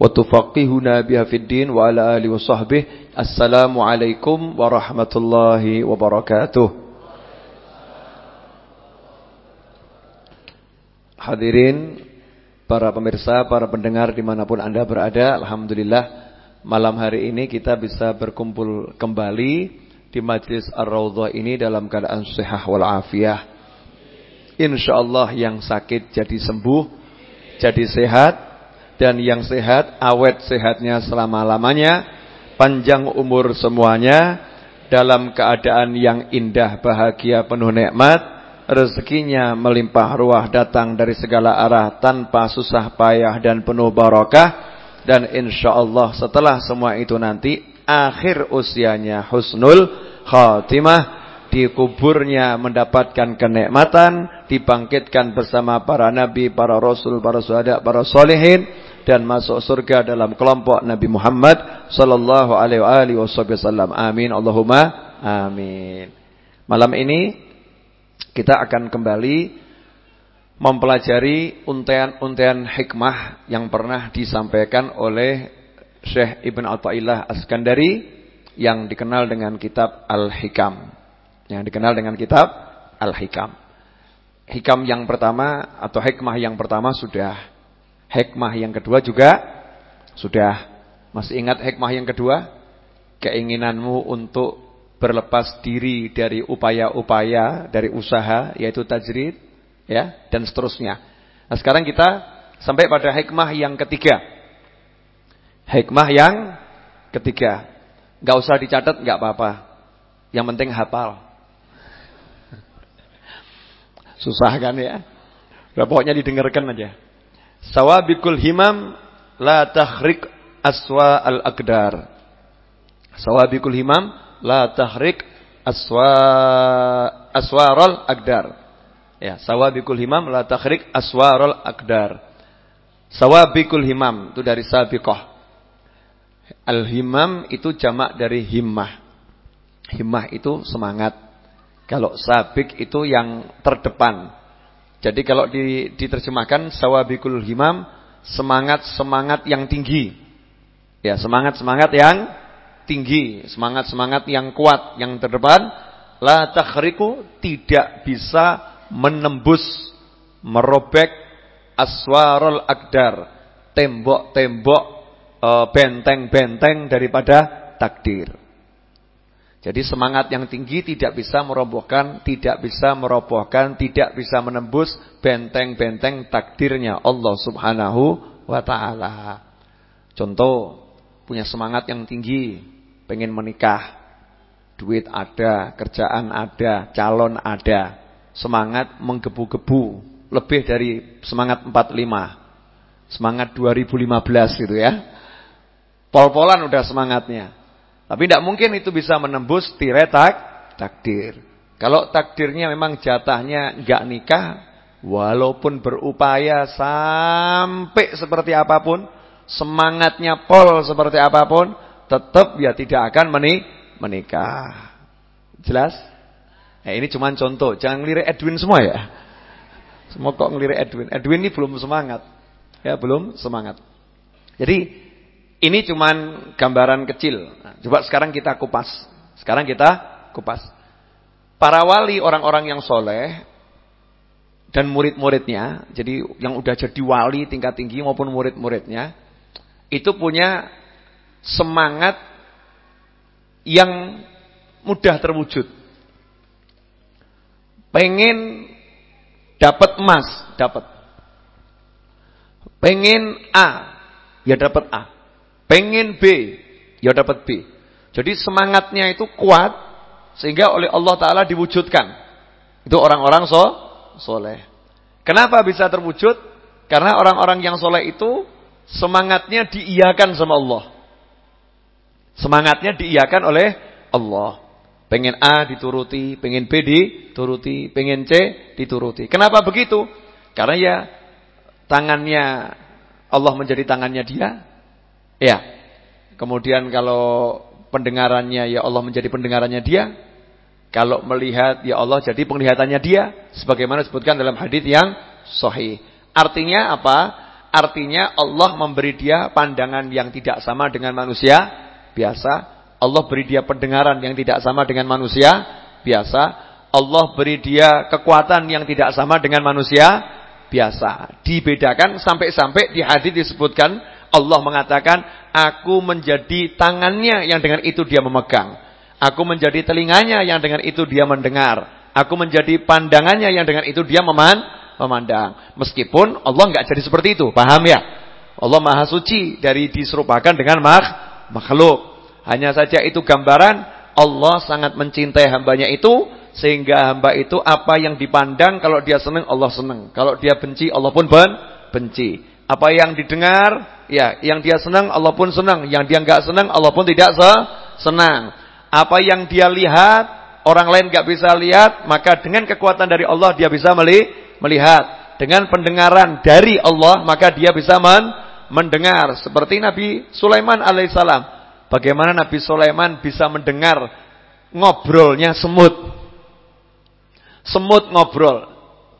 Biha fid din wa ala alihi wa sahbihi. Assalamu alaikum warahmatullahi wabarakatuh. Hadirin para pemirsa, para pendengar di mana pun anda berada Alhamdulillah malam hari ini kita bisa berkumpul kembali di majlis Ar-Raudhah ini dalam keadaan sehat wal afiah. Insyaallah yang sakit jadi sembuh, jadi sehat dan yang sehat awet sehatnya selama-lamanya, panjang umur semuanya dalam keadaan yang indah, bahagia, penuh nikmat, rezekinya melimpah ruah datang dari segala arah tanpa susah payah dan penuh barakah dan insyaallah setelah semua itu nanti akhir usianya husnul khatimah dikuburnya mendapatkan kenikmatan, dibangkitkan bersama para nabi, para rasul, para syuhada, para solehin dan masuk surga dalam kelompok Nabi Muhammad sallallahu alaihi wasallam. Amin Allahumma amin. Malam ini kita akan kembali mempelajari untean-untean hikmah yang pernah disampaikan oleh Syekh Ibn Athaillah Askandari yang dikenal dengan kitab Al-Hikam. Yang dikenal dengan kitab Al-Hikam. Hikam yang pertama atau hikmah yang pertama sudah. Hikmah yang kedua juga sudah. Masih ingat hikmah yang kedua? Keinginanmu untuk berlepas diri dari upaya-upaya, dari usaha, yaitu tajrid, ya, dan seterusnya. Nah sekarang kita sampai pada hikmah yang ketiga. Hikmah yang ketiga. Gak usah dicatat, gak apa-apa. Yang penting hafal. Susah kan ya? Udah pokoknya didengarkan aja. Sawabikul himam la tahrik aswa al-aqdar. Sawabikul himam la tahrik aswa aswarul aqdar. Ya, sawabikul himam la tahrik aswarul aqdar. Sawabikul himam itu dari sabiqah. Al-himam itu jamak dari himmah. Himmah itu semangat. Kalau sabik itu yang terdepan. Jadi kalau diterjemahkan sawabikul himam semangat-semangat yang tinggi. Ya, semangat-semangat yang tinggi, semangat-semangat yang kuat, yang terdepan la takhriku tidak bisa menembus merobek aswarul akdar, tembok-tembok Eh, benteng-benteng daripada takdir. Jadi semangat yang tinggi tidak bisa merobohkan, tidak bisa merobohkan, tidak bisa menembus benteng-benteng takdirnya Allah Subhanahu wa taala. Contoh, punya semangat yang tinggi, pengen menikah. Duit ada, kerjaan ada, calon ada. Semangat menggebu-gebu, lebih dari semangat 45. Semangat 2015 gitu ya. Pol-polan udah semangatnya. Tapi tidak mungkin itu bisa menembus tirai tak, takdir. Kalau takdirnya memang jatahnya enggak nikah, walaupun berupaya sampai seperti apa pun, semangatnya pol seperti apa pun, tetap ya tidak akan menikah. Jelas? Eh, ini cuma contoh, jangan ngelirik Edwin semua ya. Semua kok ngelirik Edwin. Edwin ini belum semangat. Ya, belum semangat. Jadi ini cuman gambaran kecil. Coba sekarang kita kupas. Sekarang kita kupas. Para wali orang-orang yang soleh dan murid-muridnya, jadi yang udah jadi wali tingkat tinggi maupun murid-muridnya, itu punya semangat yang mudah terwujud. Pengen dapat emas, dapat. Pengen A, ya dapat A. Pengen B, ya dapat B. Jadi semangatnya itu kuat sehingga oleh Allah taala diwujudkan. Itu orang-orang so soleh. Kenapa bisa terwujud? Karena orang-orang yang soleh itu semangatnya diiyakan sama Allah. Semangatnya diiyakan oleh Allah. Pengen A dituruti, pengen B dituruti, pengen C dituruti. Kenapa begitu? Karena ya tangannya Allah menjadi tangannya dia. Ya. Kemudian kalau pendengarannya ya Allah menjadi pendengarannya dia. Kalau melihat ya Allah jadi penglihatannya dia sebagaimana disebutkan dalam hadis yang sahih. Artinya apa? Artinya Allah memberi dia pandangan yang tidak sama dengan manusia biasa Allah beri dia pendengaran yang tidak sama dengan manusia biasa. Allah beri dia kekuatan yang tidak sama dengan manusia biasa. Dibedakan sampai-sampai di hadis disebutkan Allah mengatakan, "Aku menjadi tangannya yang dengan itu dia memegang. Aku menjadi telinganya yang dengan itu dia mendengar. Aku menjadi pandangannya yang dengan itu dia meman memandang." Meskipun Allah enggak jadi seperti itu, paham ya? Allah Maha Suci dari diserupakan dengan makhluk. Hanya saja itu gambaran Allah sangat mencintai hambanya itu sehingga hamba itu apa yang dipandang kalau dia senang Allah senang. Kalau dia benci Allah pun ben benci. Apa yang didengar ya yang dia senang Allah pun senang, yang dia enggak senang Allah pun tidak se senang. Apa yang dia lihat orang lain enggak bisa lihat, maka dengan kekuatan dari Allah dia bisa melihat. Dengan pendengaran dari Allah maka dia bisa men mendengar seperti Nabi Sulaiman alaihissalam. Bagaimana Nabi Sulaiman bisa mendengar ngobrolnya semut. Semut ngobrol.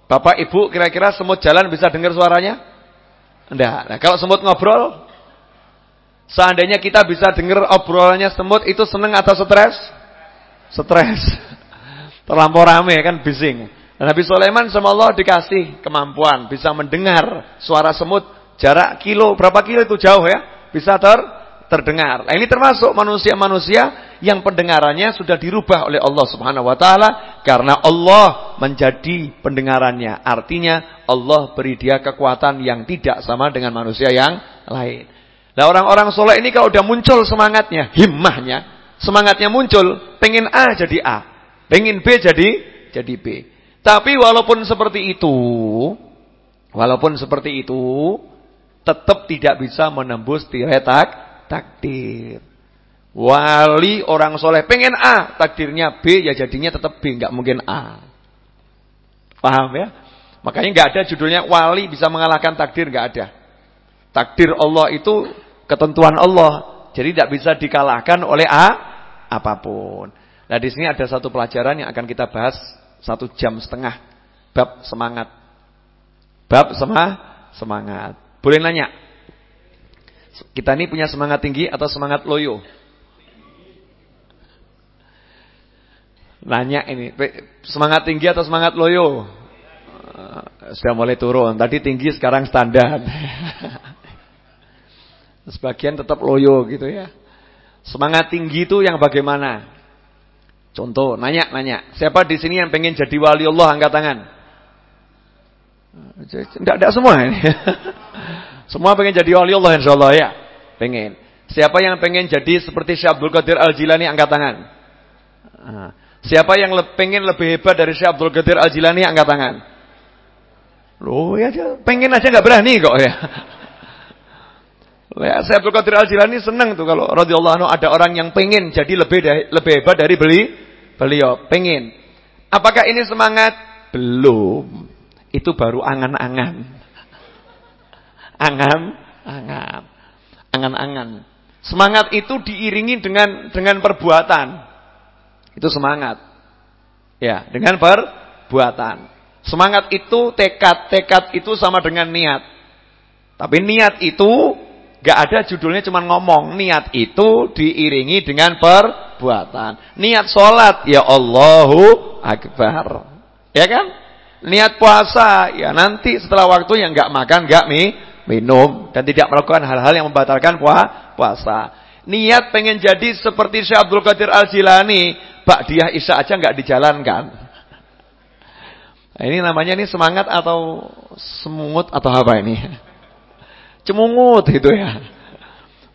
Bapak Ibu kira-kira semut jalan bisa dengar suaranya? Enggak. Nah, kalau semut ngobrol, seandainya kita bisa dengar obrolannya semut itu seneng atau stres? Stres. Terlampau rame kan bising. Nah, Nabi Sulaiman sama Allah dikasih kemampuan bisa mendengar suara semut jarak kilo berapa kilo itu jauh ya? Bisa ter terdengar. Nah, ini termasuk manusia-manusia yang pendengarannya sudah dirubah oleh Allah Subhanahu wa taala karena Allah menjadi pendengarannya. Artinya Allah beri dia kekuatan yang tidak sama dengan manusia yang lain. Nah, orang-orang soleh ini kalau udah muncul semangatnya, himmahnya, semangatnya muncul, pengen A jadi A, pengen B jadi jadi B. Tapi walaupun seperti itu, walaupun seperti itu, tetap tidak bisa menembus tirai takdir. Wali orang soleh pengen A, takdirnya B, ya jadinya tetap B, nggak mungkin A. Paham ya? Makanya nggak ada judulnya wali bisa mengalahkan takdir, nggak ada. Takdir Allah itu ketentuan Allah, jadi tidak bisa dikalahkan oleh A apa pun. Nah di sini ada satu pelajaran yang akan kita bahas satu jam setengah, bab semangat, bab semangat. Boleh nanya? Kita ini punya semangat tinggi atau semangat loyo? Nanya ini, semangat tinggi atau semangat loyo? Eh, sudah mulai turun. Tadi tinggi sekarang standar. Sebagian tetap loyo gitu ya. Semangat tinggi itu yang bagaimana? Contoh, nanya-nanya. Siapa di sini yang pengen jadi wali Allah angkat tangan? Tidak ada semua ini. Semua pengen jadi wali Allah insyaallah ya. Pengen. Siapa yang pengen jadi seperti Syekh Abdul Qadir Al-Jilani angkat tangan. Ah. Siapa yang le pengen lebih hebat dari Syekh Abdul Qadir Al-Jilani angkat tangan. Loh ya pengen aja nggak berani kok ya. Ya, Syekh Abdul Qadir Al-Jilani senang tuh kalau radhiyallahu anhu ada orang yang pengen jadi lebih lebih hebat dari beli beliau, pengen. Apakah ini semangat? Belum. Itu baru angan-angan. Angan, angan. Angan-angan. Semangat itu diiringi dengan dengan perbuatan. Itu semangat. Ya, dengan perbuatan. Semangat itu tekad, tekad itu sama dengan niat. Tapi niat itu gak ada judulnya cuma ngomong. Niat itu diiringi dengan perbuatan. Niat sholat, ya Allahu Akbar. Ya kan? Niat puasa, ya nanti setelah waktu yang gak makan, gak mie, minum dan tidak melakukan hal-hal yang membatalkan puasa. Niat pengen jadi seperti Syekh Abdul Qadir Al-Jilani, dia Isya aja nggak dijalankan. Nah, ini namanya ini semangat atau semungut atau apa ini? Cemungut itu ya.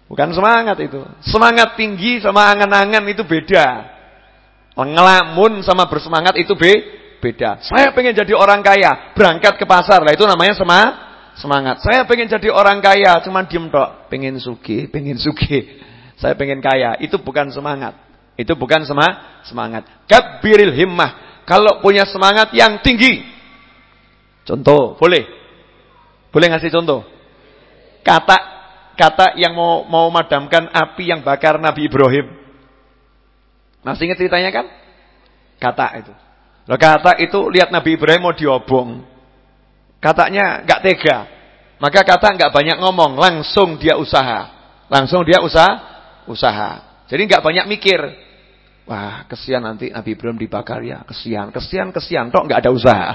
Bukan semangat itu. Semangat tinggi sama angan-angan itu beda. Ngelamun sama bersemangat itu be beda. Saya pengen jadi orang kaya, berangkat ke pasar. Lah itu namanya semangat semangat. Saya pengen jadi orang kaya, cuman diem tok. Pengen suki, pengen suki. Saya pengen kaya. Itu bukan semangat. Itu bukan semangat. Kabiril himmah. Kalau punya semangat yang tinggi. Contoh, boleh. Boleh ngasih contoh? Kata kata yang mau mau madamkan api yang bakar Nabi Ibrahim. Masih ingat ceritanya kan? Kata itu. Loh kata itu lihat Nabi Ibrahim mau diobong. Katanya nggak tega. Maka kata nggak banyak ngomong, langsung dia usaha. Langsung dia usaha, usaha. Jadi nggak banyak mikir. Wah, kesian nanti Nabi Ibrahim dibakar ya. Kesian, kesian, kesian. Tok nggak ada usaha.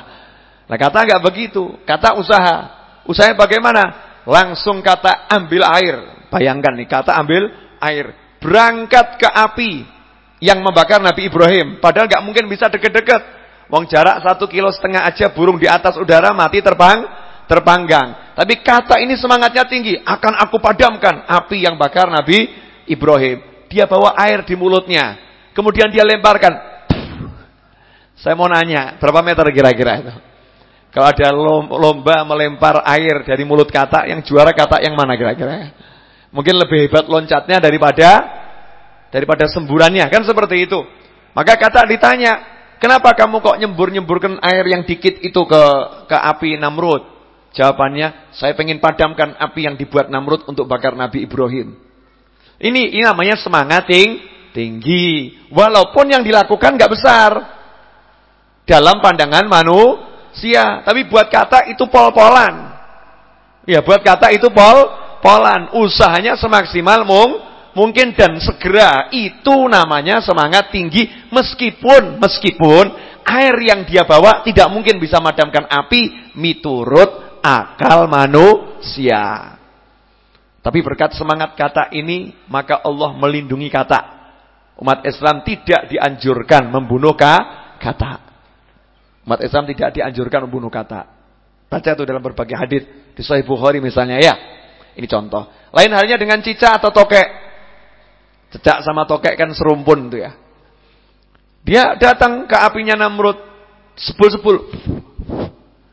Nah kata nggak begitu. Kata usaha. Usahanya bagaimana? Langsung kata ambil air. Bayangkan nih, kata ambil air. Berangkat ke api yang membakar Nabi Ibrahim. Padahal nggak mungkin bisa deket-deket. Wong jarak satu kilo setengah aja burung di atas udara mati terbang, terpanggang. Tapi kata ini semangatnya tinggi. Akan aku padamkan api yang bakar Nabi Ibrahim. Dia bawa air di mulutnya. Kemudian dia lemparkan. Saya mau nanya, berapa meter kira-kira itu? Kalau ada lomba melempar air dari mulut kata, yang juara kata yang mana kira-kira? Mungkin lebih hebat loncatnya daripada daripada semburannya, kan seperti itu. Maka kata ditanya, kenapa kamu kok nyembur-nyemburkan air yang dikit itu ke ke api Namrud? Jawabannya, saya pengen padamkan api yang dibuat Namrud untuk bakar Nabi Ibrahim. Ini, ini namanya semangat ting, tinggi. Walaupun yang dilakukan nggak besar. Dalam pandangan manusia sia. Tapi buat kata itu pol-polan. Ya, buat kata itu pol-polan. Usahanya semaksimal mung, mungkin dan segera. Itu namanya semangat tinggi meskipun meskipun air yang dia bawa tidak mungkin bisa madamkan api miturut akal manusia. Tapi berkat semangat kata ini, maka Allah melindungi kata. Umat Islam tidak dianjurkan membunuh kata. Umat Islam tidak dianjurkan membunuh kata. Baca itu dalam berbagai hadis di Sahih Bukhari misalnya ya. Ini contoh. Lain halnya dengan cicak atau tokek. Cicak sama tokek kan serumpun itu ya. Dia datang ke apinya Namrud sepul-sepul.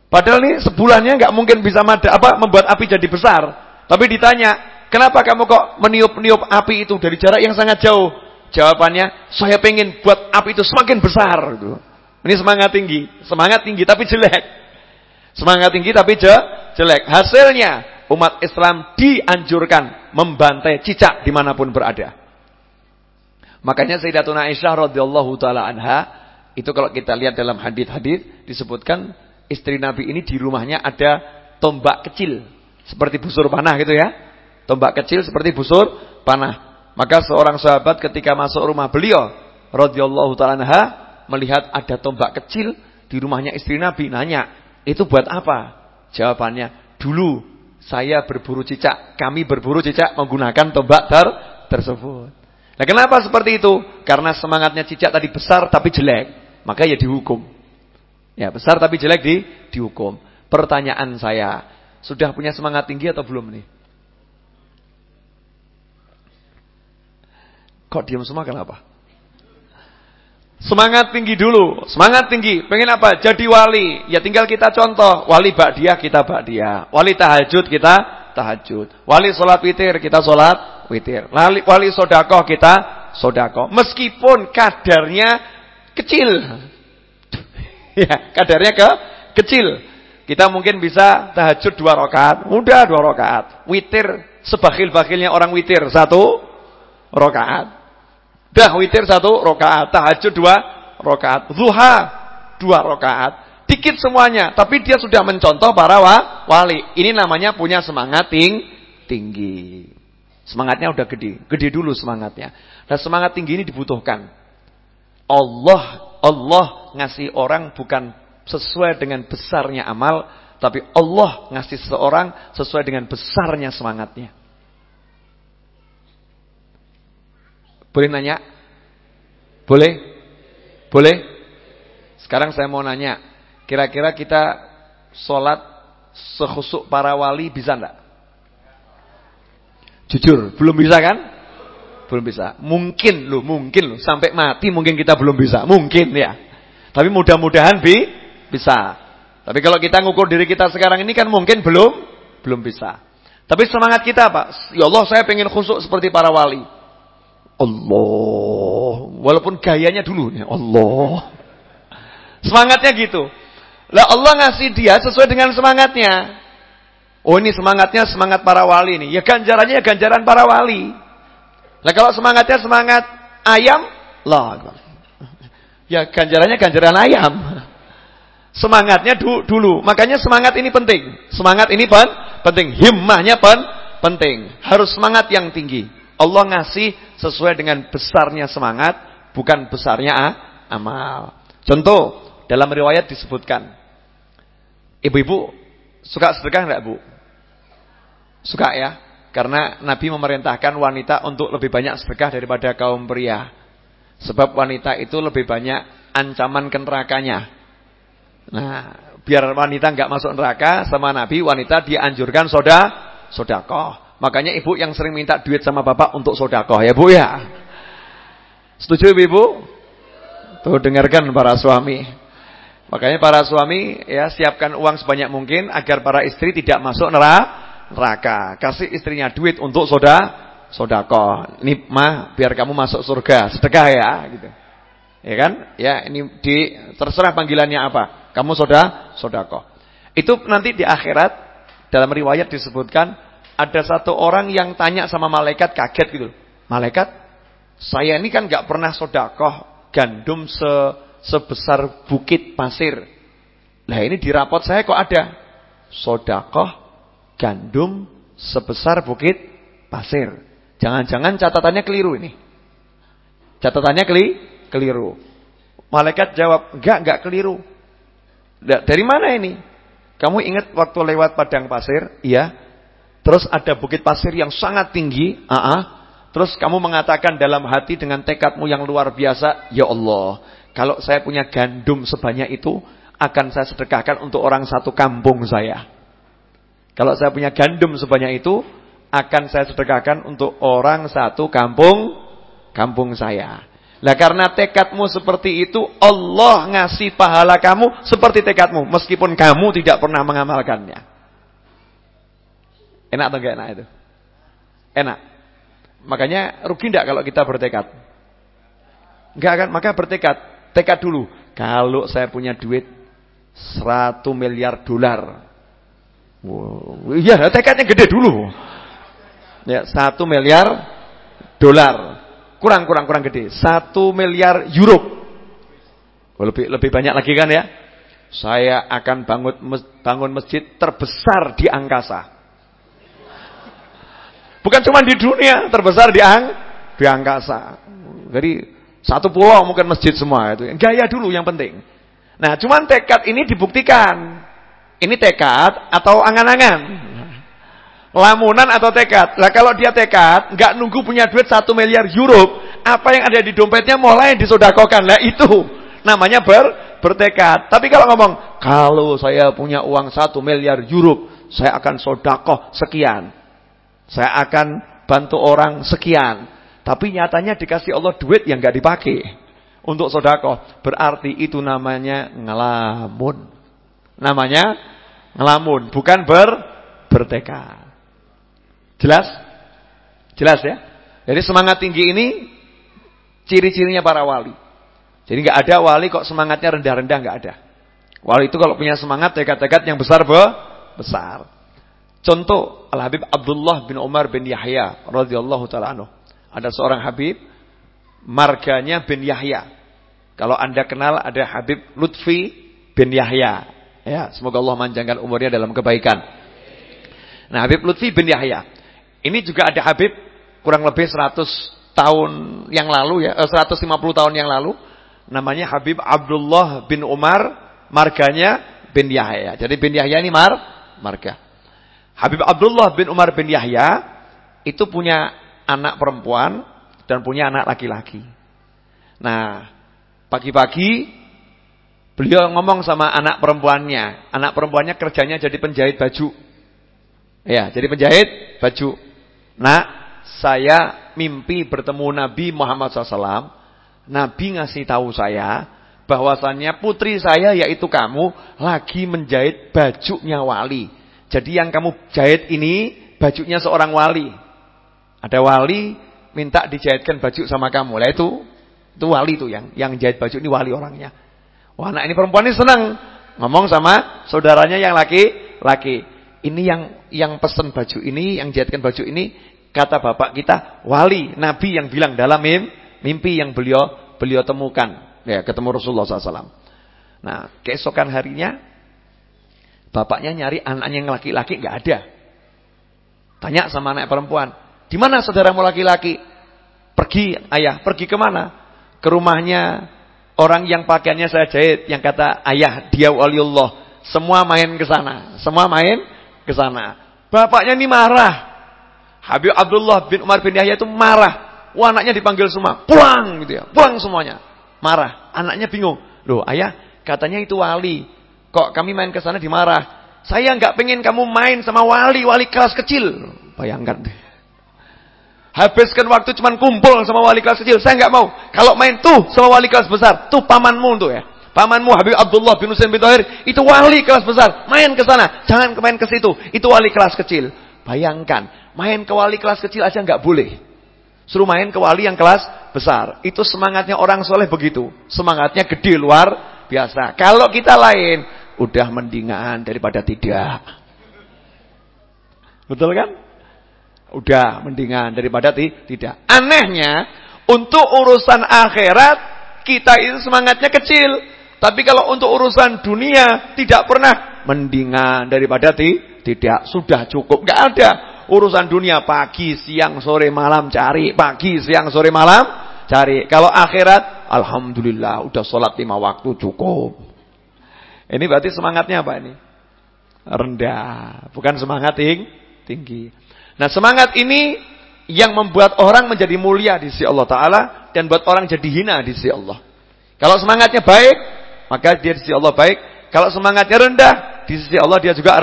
Padahal nih sebulannya nggak mungkin bisa mada, apa membuat api jadi besar. Tapi ditanya, kenapa kamu kok meniup-niup api itu dari jarak yang sangat jauh? Jawabannya, saya pengen buat api itu semakin besar. Gitu. Ini semangat tinggi, semangat tinggi tapi jelek. Semangat tinggi tapi je, jelek. Hasilnya umat Islam dianjurkan membantai cicak di mana pun berada. Makanya Sayyidatuna Aisyah radhiyallahu taala anha itu kalau kita lihat dalam hadis-hadis disebutkan istri Nabi ini di rumahnya ada tombak kecil seperti busur panah gitu ya. Tombak kecil seperti busur panah. Maka seorang sahabat ketika masuk rumah beliau radhiyallahu taala anha melihat ada tombak kecil di rumahnya istri Nabi. Nanya, itu buat apa? Jawabannya, dulu saya berburu cicak. Kami berburu cicak menggunakan tombak ter tersebut. Nah kenapa seperti itu? Karena semangatnya cicak tadi besar tapi jelek. Maka ya dihukum. Ya besar tapi jelek di dihukum. Pertanyaan saya, sudah punya semangat tinggi atau belum nih? Kok diam semua kenapa? Semangat tinggi dulu, semangat tinggi. Pengen apa? Jadi wali. Ya tinggal kita contoh. Wali dia kita dia. Wali tahajud kita tahajud. Wali sholat witir kita sholat witir. Wali, wali sodakoh kita sodakoh. Meskipun kadarnya kecil. ya, kadarnya ke kecil. Kita mungkin bisa tahajud dua rakaat, mudah dua rakaat. Witir sebakhil-bakhilnya orang witir satu rakaat. Dah witir satu rokaat, tahajud dua rokaat, zuha dua rokaat. Dikit semuanya, tapi dia sudah mencontoh para wali. Ini namanya punya semangat ting tinggi. Semangatnya udah gede, gede dulu semangatnya. Dan semangat tinggi ini dibutuhkan. Allah Allah ngasih orang bukan sesuai dengan besarnya amal, tapi Allah ngasih seseorang sesuai dengan besarnya semangatnya. Boleh nanya? Boleh? Boleh? Sekarang saya mau nanya. Kira-kira kita sholat sehusuk para wali bisa enggak? Jujur, belum bisa kan? Belum bisa. Mungkin loh, mungkin loh. Sampai mati mungkin kita belum bisa. Mungkin ya. Tapi mudah-mudahan bi bisa. Tapi kalau kita ngukur diri kita sekarang ini kan mungkin belum belum bisa. Tapi semangat kita apa? Ya Allah saya pengen khusuk seperti para wali. Allah Walaupun gayanya dulu. Ya Allah. Semangatnya gitu. Lah Allah ngasih dia sesuai dengan semangatnya. Oh ini semangatnya semangat para wali nih. Ya ganjarannya ya ganjaran para wali. Lah kalau semangatnya semangat ayam, lah. Ya ganjarannya ganjaran ayam. Semangatnya du dulu. Makanya semangat ini penting. Semangat ini pen penting. Himmahnya pen penting. Harus semangat yang tinggi. Allah ngasih sesuai dengan besarnya semangat, bukan besarnya ah, amal. Contoh, dalam riwayat disebutkan. Ibu-ibu suka sedekah enggak, Bu? Suka ya? Karena Nabi memerintahkan wanita untuk lebih banyak sedekah daripada kaum pria. Sebab wanita itu lebih banyak ancaman ke nerakanya. Nah, biar wanita enggak masuk neraka sama Nabi, wanita dianjurkan soda, sodakoh. Makanya ibu yang sering minta duit sama bapak untuk sodakoh ya bu ya. Setuju ibu? Tuh dengarkan para suami. Makanya para suami ya siapkan uang sebanyak mungkin agar para istri tidak masuk neraka. Kasih istrinya duit untuk soda, sodako. Ini mah biar kamu masuk surga, sedekah ya, gitu. Ya kan? Ya ini di terserah panggilannya apa. Kamu soda, sodako. Itu nanti di akhirat dalam riwayat disebutkan ada satu orang yang tanya sama malaikat kaget gitu. Malaikat, saya ini kan nggak pernah sodakoh gandum se sebesar bukit pasir. Nah ini di rapot saya kok ada sodakoh gandum sebesar bukit pasir. Jangan-jangan catatannya keliru ini. Catatannya keli keliru. Malaikat jawab, enggak, enggak keliru. Dari mana ini? Kamu ingat waktu lewat padang pasir? Iya. Terus ada bukit pasir yang sangat tinggi. Uh -uh. Terus kamu mengatakan dalam hati dengan tekadmu yang luar biasa, Ya Allah, kalau saya punya gandum sebanyak itu, akan saya sedekahkan untuk orang satu kampung saya. Kalau saya punya gandum sebanyak itu, akan saya sedekahkan untuk orang satu kampung kampung saya. Lah karena tekadmu seperti itu, Allah ngasih pahala kamu seperti tekadmu, meskipun kamu tidak pernah mengamalkannya. Enak atau enggak enak itu? Enak. Makanya rugi enggak kalau kita bertekad? Enggak kan? Maka bertekad. Tekad dulu. Kalau saya punya duit 100 miliar dolar. Wow. Iya, tekadnya gede dulu. Ya, 1 miliar dolar. Kurang kurang kurang gede. 1 miliar euro. Oh, lebih lebih banyak lagi kan ya? Saya akan bangun bangun masjid terbesar di angkasa. Bukan cuma di dunia, terbesar di ang di angkasa. Jadi satu pulau mungkin masjid semua itu. Gaya dulu yang penting. Nah, cuman tekad ini dibuktikan. Ini tekad atau angan-angan? Lamunan atau tekad? Lah kalau dia tekad, nggak nunggu punya duit satu miliar euro, apa yang ada di dompetnya mulai disodakokan. Lah itu namanya ber bertekad. Tapi kalau ngomong, kalau saya punya uang satu miliar euro, saya akan sodakoh sekian. Saya akan bantu orang sekian. Tapi nyatanya dikasih Allah duit yang gak dipakai untuk sodako. Berarti itu namanya ngelamun. Namanya ngelamun, bukan ber bertekad. Jelas? Jelas ya? Jadi semangat tinggi ini ciri-cirinya para wali. Jadi nggak ada wali kok semangatnya rendah-rendah nggak ada. Wali itu kalau punya semangat tekad-tekad yang besar be besar. Contoh Al Habib Abdullah bin Umar bin Yahya radhiyallahu taala anhu. Ada seorang Habib, marganya bin Yahya. Kalau anda kenal ada Habib Lutfi bin Yahya. Ya, semoga Allah manjangkan umurnya dalam kebaikan. Nah, Habib Lutfi bin Yahya. Ini juga ada Habib kurang lebih 100 tahun yang lalu ya, 150 eh, tahun yang lalu. Namanya Habib Abdullah bin Umar, marganya bin Yahya. Jadi bin Yahya ini mar, marga. Habib Abdullah bin Umar bin Yahya itu punya anak perempuan dan punya anak laki-laki. Nah, pagi-pagi beliau ngomong sama anak perempuannya. Anak perempuannya kerjanya jadi penjahit baju. Ya, jadi penjahit baju. Nah, saya mimpi bertemu Nabi Muhammad SAW. Nabi ngasih tahu saya bahwasannya putri saya yaitu kamu lagi menjahit bajunya wali. Jadi yang kamu jahit ini bajunya seorang wali. Ada wali minta dijahitkan baju sama kamu. Lah itu Itu wali tuh yang yang jahit baju ini wali orangnya. Wah, anak ini perempuan ini senang ngomong sama saudaranya yang laki-laki. Ini yang yang pesen baju ini, yang jahitkan baju ini kata bapak kita wali, nabi yang bilang dalam mimpi yang beliau beliau temukan. Ya, ketemu Rasulullah SAW. Nah, keesokan harinya bapaknya nyari anaknya yang laki-laki nggak ada. Tanya sama anak perempuan, "Di mana saudaramu laki-laki?" Pergi, ayah, pergi ke mana? Ke rumahnya orang yang pakaiannya saya jahit, yang kata ayah, dia waliullah. Semua main ke sana, semua main ke sana. Bapaknya ini marah. Habib Abdullah bin Umar bin Yahya itu marah. Wah, anaknya dipanggil semua, pulang gitu ya, pulang semuanya. Marah, anaknya bingung. Loh, ayah, katanya itu wali. Kok kami main ke sana dimarah? Saya nggak pengen kamu main sama wali, wali kelas kecil. Bayangkan deh. Habiskan waktu cuman kumpul sama wali kelas kecil. Saya nggak mau. Kalau main tuh sama wali kelas besar, tuh pamanmu tuh ya. Pamanmu Habib Abdullah bin Husain bin Tahir itu wali kelas besar. Main ke sana, jangan main ke situ. Itu wali kelas kecil. Bayangkan, Main ke wali kelas kecil aja nggak boleh. Suruh main ke wali yang kelas besar. Itu semangatnya orang soleh begitu. Semangatnya gede luar biasa. Kalau kita lain, udah mendingan daripada tidak. Betul kan? Udah mendingan daripada tidak. Anehnya, untuk urusan akhirat, kita itu semangatnya kecil. Tapi kalau untuk urusan dunia, tidak pernah mendingan daripada tidak. Sudah cukup, nggak ada. Urusan dunia pagi, siang, sore, malam cari. Pagi, siang, sore, malam cari. Kalau akhirat, Alhamdulillah udah sholat lima waktu cukup. Ini berarti semangatnya apa ini? Rendah. Bukan semangat tinggi. Nah semangat ini yang membuat orang menjadi mulia di sisi Allah Ta'ala. Dan buat orang jadi hina di sisi Allah. Kalau semangatnya baik, maka dia di sisi Allah baik. Kalau semangatnya rendah, di sisi Allah dia juga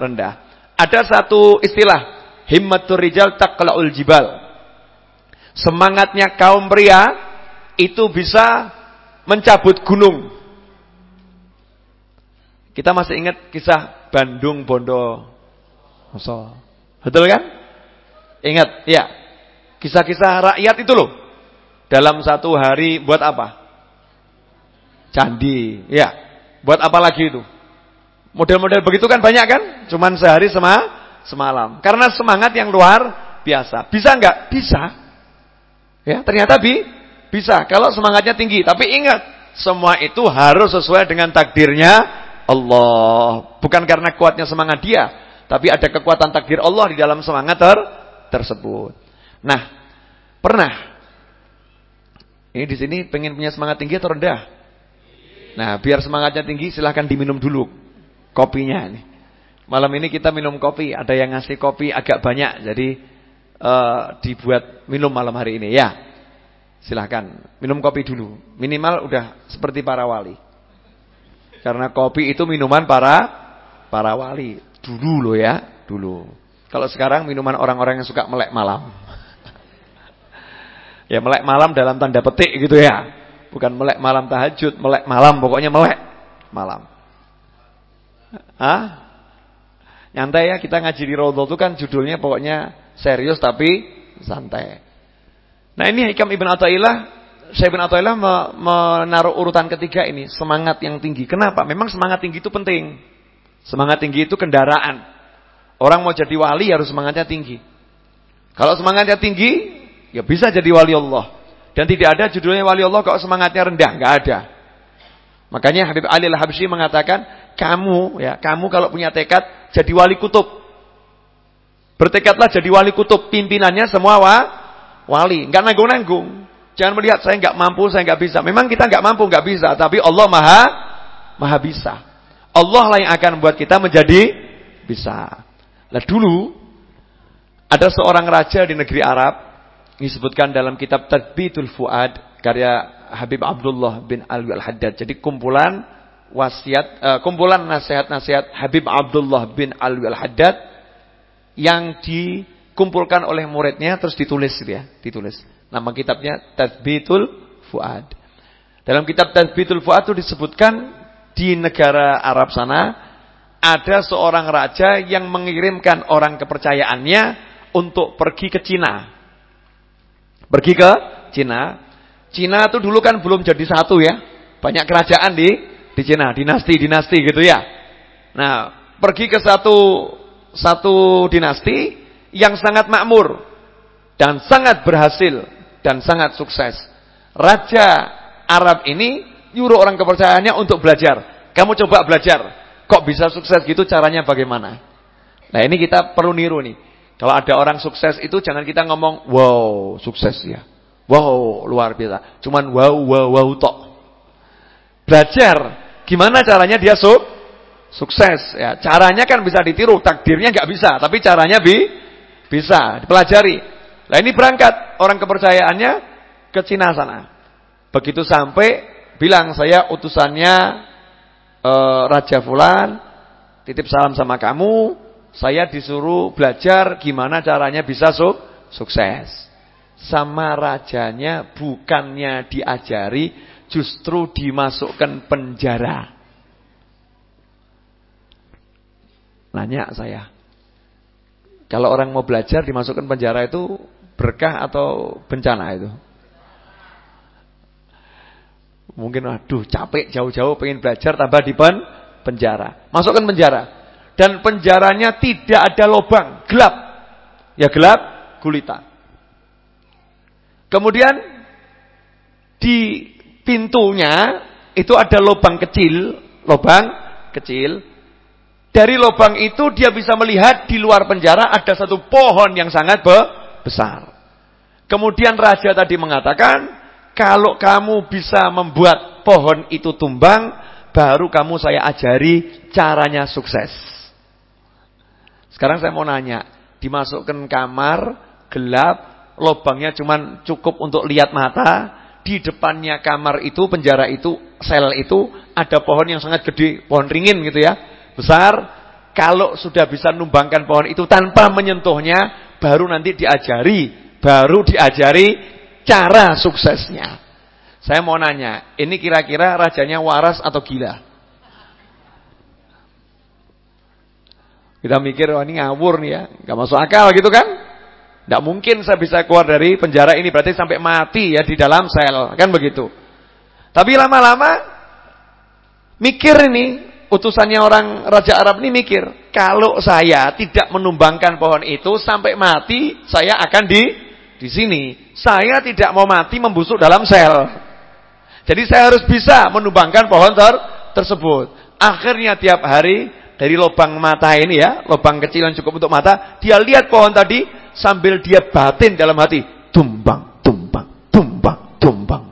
rendah. Ada satu istilah Himmatur rijal taqla'ul jibal. Semangatnya kaum pria itu bisa mencabut gunung. Kita masih ingat kisah Bandung Bondo Moso. Betul kan? Ingat, ya. Kisah-kisah rakyat itu loh. Dalam satu hari buat apa? Candi, ya. Buat apa lagi itu? Model-model begitu kan banyak kan? Cuman sehari sama semalam. Karena semangat yang luar biasa. Bisa enggak? Bisa. Ya, ternyata bi bisa kalau semangatnya tinggi. Tapi ingat, semua itu harus sesuai dengan takdirnya Allah. Bukan karena kuatnya semangat dia, tapi ada kekuatan takdir Allah di dalam semangat ter tersebut. Nah, pernah ini di sini pengen punya semangat tinggi atau rendah? Nah, biar semangatnya tinggi silahkan diminum dulu kopinya ini. Malam ini kita minum kopi. Ada yang ngasih kopi agak banyak. Jadi uh, dibuat minum malam hari ini. Ya, silahkan minum kopi dulu. Minimal udah seperti para wali. Karena kopi itu minuman para para wali. Dulu loh ya, dulu. Kalau sekarang minuman orang-orang yang suka melek malam. ya melek malam dalam tanda petik gitu ya. Bukan melek malam tahajud, melek malam pokoknya melek malam. Hah? Nyantai ya kita ngaji di Raudhah itu kan judulnya pokoknya serius tapi santai. Nah ini Hikam Ibn Atta'illah, saya Ibn Atta'illah menaruh urutan ketiga ini, semangat yang tinggi. Kenapa? Memang semangat tinggi itu penting. Semangat tinggi itu kendaraan. Orang mau jadi wali harus semangatnya tinggi. Kalau semangatnya tinggi, ya bisa jadi wali Allah. Dan tidak ada judulnya wali Allah kalau semangatnya rendah, nggak ada. Makanya Habib Ali Al-Habsyi mengatakan, kamu ya, kamu kalau punya tekad jadi wali kutub. Bertekadlah jadi wali kutub, pimpinannya semua wa, wali, enggak nanggung-nanggung. Jangan melihat saya enggak mampu, saya enggak bisa. Memang kita enggak mampu, enggak bisa, tapi Allah Maha Maha bisa. Allah lah yang akan membuat kita menjadi bisa. Nah dulu ada seorang raja di negeri Arab disebutkan dalam kitab Tadbitul Fuad karya Habib Abdullah bin Alwi Al-Haddad. Jadi kumpulan wasiat uh, kumpulan nasihat-nasihat Habib Abdullah bin Alwi Al-Haddad yang dikumpulkan oleh muridnya terus ditulis ya, ditulis. Nama kitabnya Tadbitul Fuad. Dalam kitab Tadbitul Fuad itu disebutkan di negara Arab sana ada seorang raja yang mengirimkan orang kepercayaannya untuk pergi ke Cina. Pergi ke Cina Cina itu dulu kan belum jadi satu ya. Banyak kerajaan di di Cina, dinasti-dinasti gitu ya. Nah, pergi ke satu satu dinasti yang sangat makmur dan sangat berhasil dan sangat sukses. Raja Arab ini nyuruh orang kepercayaannya untuk belajar. Kamu coba belajar. Kok bisa sukses gitu caranya bagaimana? Nah, ini kita perlu niru nih. Kalau ada orang sukses itu jangan kita ngomong, "Wow, sukses ya." Wow, luar biasa. Cuman wow, wow, wow tok. Belajar gimana caranya dia su sukses ya. Caranya kan bisa ditiru, takdirnya nggak bisa, tapi caranya bi bisa dipelajari. Nah, ini berangkat orang kepercayaannya ke Cina sana. Begitu sampai bilang saya utusannya e, Raja Fulan, titip salam sama kamu, saya disuruh belajar gimana caranya bisa su sukses sama rajanya bukannya diajari justru dimasukkan penjara. Nanya saya. Kalau orang mau belajar dimasukkan penjara itu berkah atau bencana itu? Mungkin aduh capek jauh-jauh pengen belajar tambah di pen penjara. Masukkan penjara. Dan penjaranya tidak ada lubang, gelap. Ya gelap, gulita. Kemudian di pintunya itu ada lubang kecil, lubang kecil. Dari lubang itu dia bisa melihat di luar penjara ada satu pohon yang sangat besar. Kemudian raja tadi mengatakan, kalau kamu bisa membuat pohon itu tumbang, baru kamu saya ajari caranya sukses. Sekarang saya mau nanya, dimasukkan kamar gelap lubangnya cuman cukup untuk lihat mata, di depannya kamar itu, penjara itu, sel itu ada pohon yang sangat gede, pohon ringin gitu ya, besar. Kalau sudah bisa numbangkan pohon itu tanpa menyentuhnya, baru nanti diajari, baru diajari cara suksesnya. Saya mau nanya, ini kira-kira rajanya waras atau gila? Kita mikir, oh ini ngawur nih ya, nggak masuk akal gitu kan? Tidak mungkin saya bisa keluar dari penjara ini. Berarti sampai mati ya di dalam sel. Kan begitu. Tapi lama-lama mikir ini. Utusannya orang Raja Arab ini mikir. Kalau saya tidak menumbangkan pohon itu sampai mati. Saya akan di di sini. Saya tidak mau mati membusuk dalam sel. Jadi saya harus bisa menumbangkan pohon ter tersebut. Akhirnya tiap hari dari lubang mata ini ya. Lubang kecil yang cukup untuk mata. Dia lihat pohon tadi sambil dia batin dalam hati, tumbang, tumbang, tumbang, tumbang.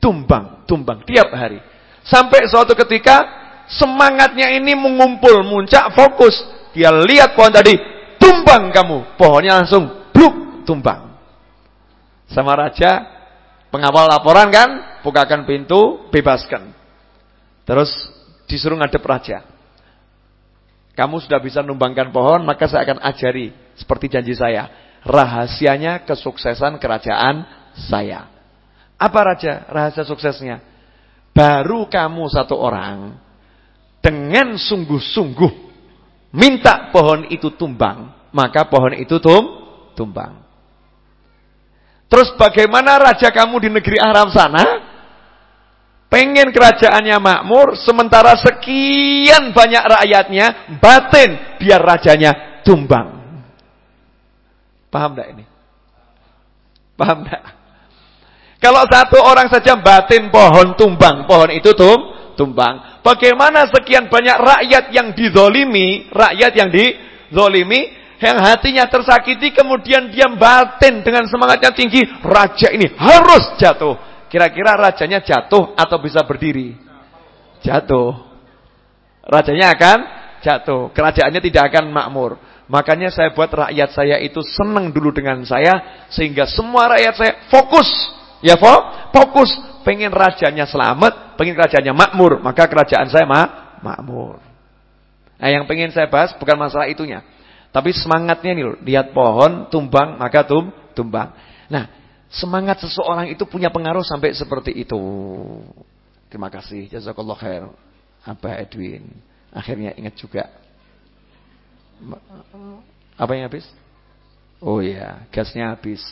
Tumbang, tumbang tiap hari. Sampai suatu ketika semangatnya ini mengumpul, muncak, fokus. Dia lihat pohon tadi, tumbang kamu. Pohonnya langsung tumbang. Sama raja, pengawal laporan kan, bukakan pintu, bebaskan. Terus disuruh ngadep raja. Kamu sudah bisa numbangkan pohon, maka saya akan ajari seperti janji saya. Rahasianya kesuksesan kerajaan saya. Apa raja rahasia suksesnya? Baru kamu satu orang dengan sungguh-sungguh minta pohon itu tumbang, maka pohon itu tum tumbang. Terus bagaimana raja kamu di negeri Arab sana? Pengen kerajaannya makmur, sementara sekian banyak rakyatnya batin biar rajanya tumbang. Paham tidak ini? Paham tidak? Kalau satu orang saja batin pohon tumbang, pohon itu tum, tumbang. Bagaimana sekian banyak rakyat yang dizolimi, rakyat yang dizolimi, yang hatinya tersakiti, kemudian dia batin dengan semangatnya tinggi, raja ini harus jatuh. Kira-kira rajanya jatuh atau bisa berdiri? Jatuh. Rajanya akan jatuh. Kerajaannya tidak akan makmur. Makanya saya buat rakyat saya itu senang dulu dengan saya sehingga semua rakyat saya fokus. Ya, fokus pengen rajanya selamat, pengen kerajaannya makmur, maka kerajaan saya mak makmur. Nah, yang pengen saya bahas bukan masalah itunya. Tapi semangatnya nih lihat pohon tumbang maka tum tumbang. Nah, semangat seseorang itu punya pengaruh sampai seperti itu. Terima kasih. Jazakallah khair. Abah Edwin. Akhirnya ingat juga apa yang habis? Oh iya, gasnya habis.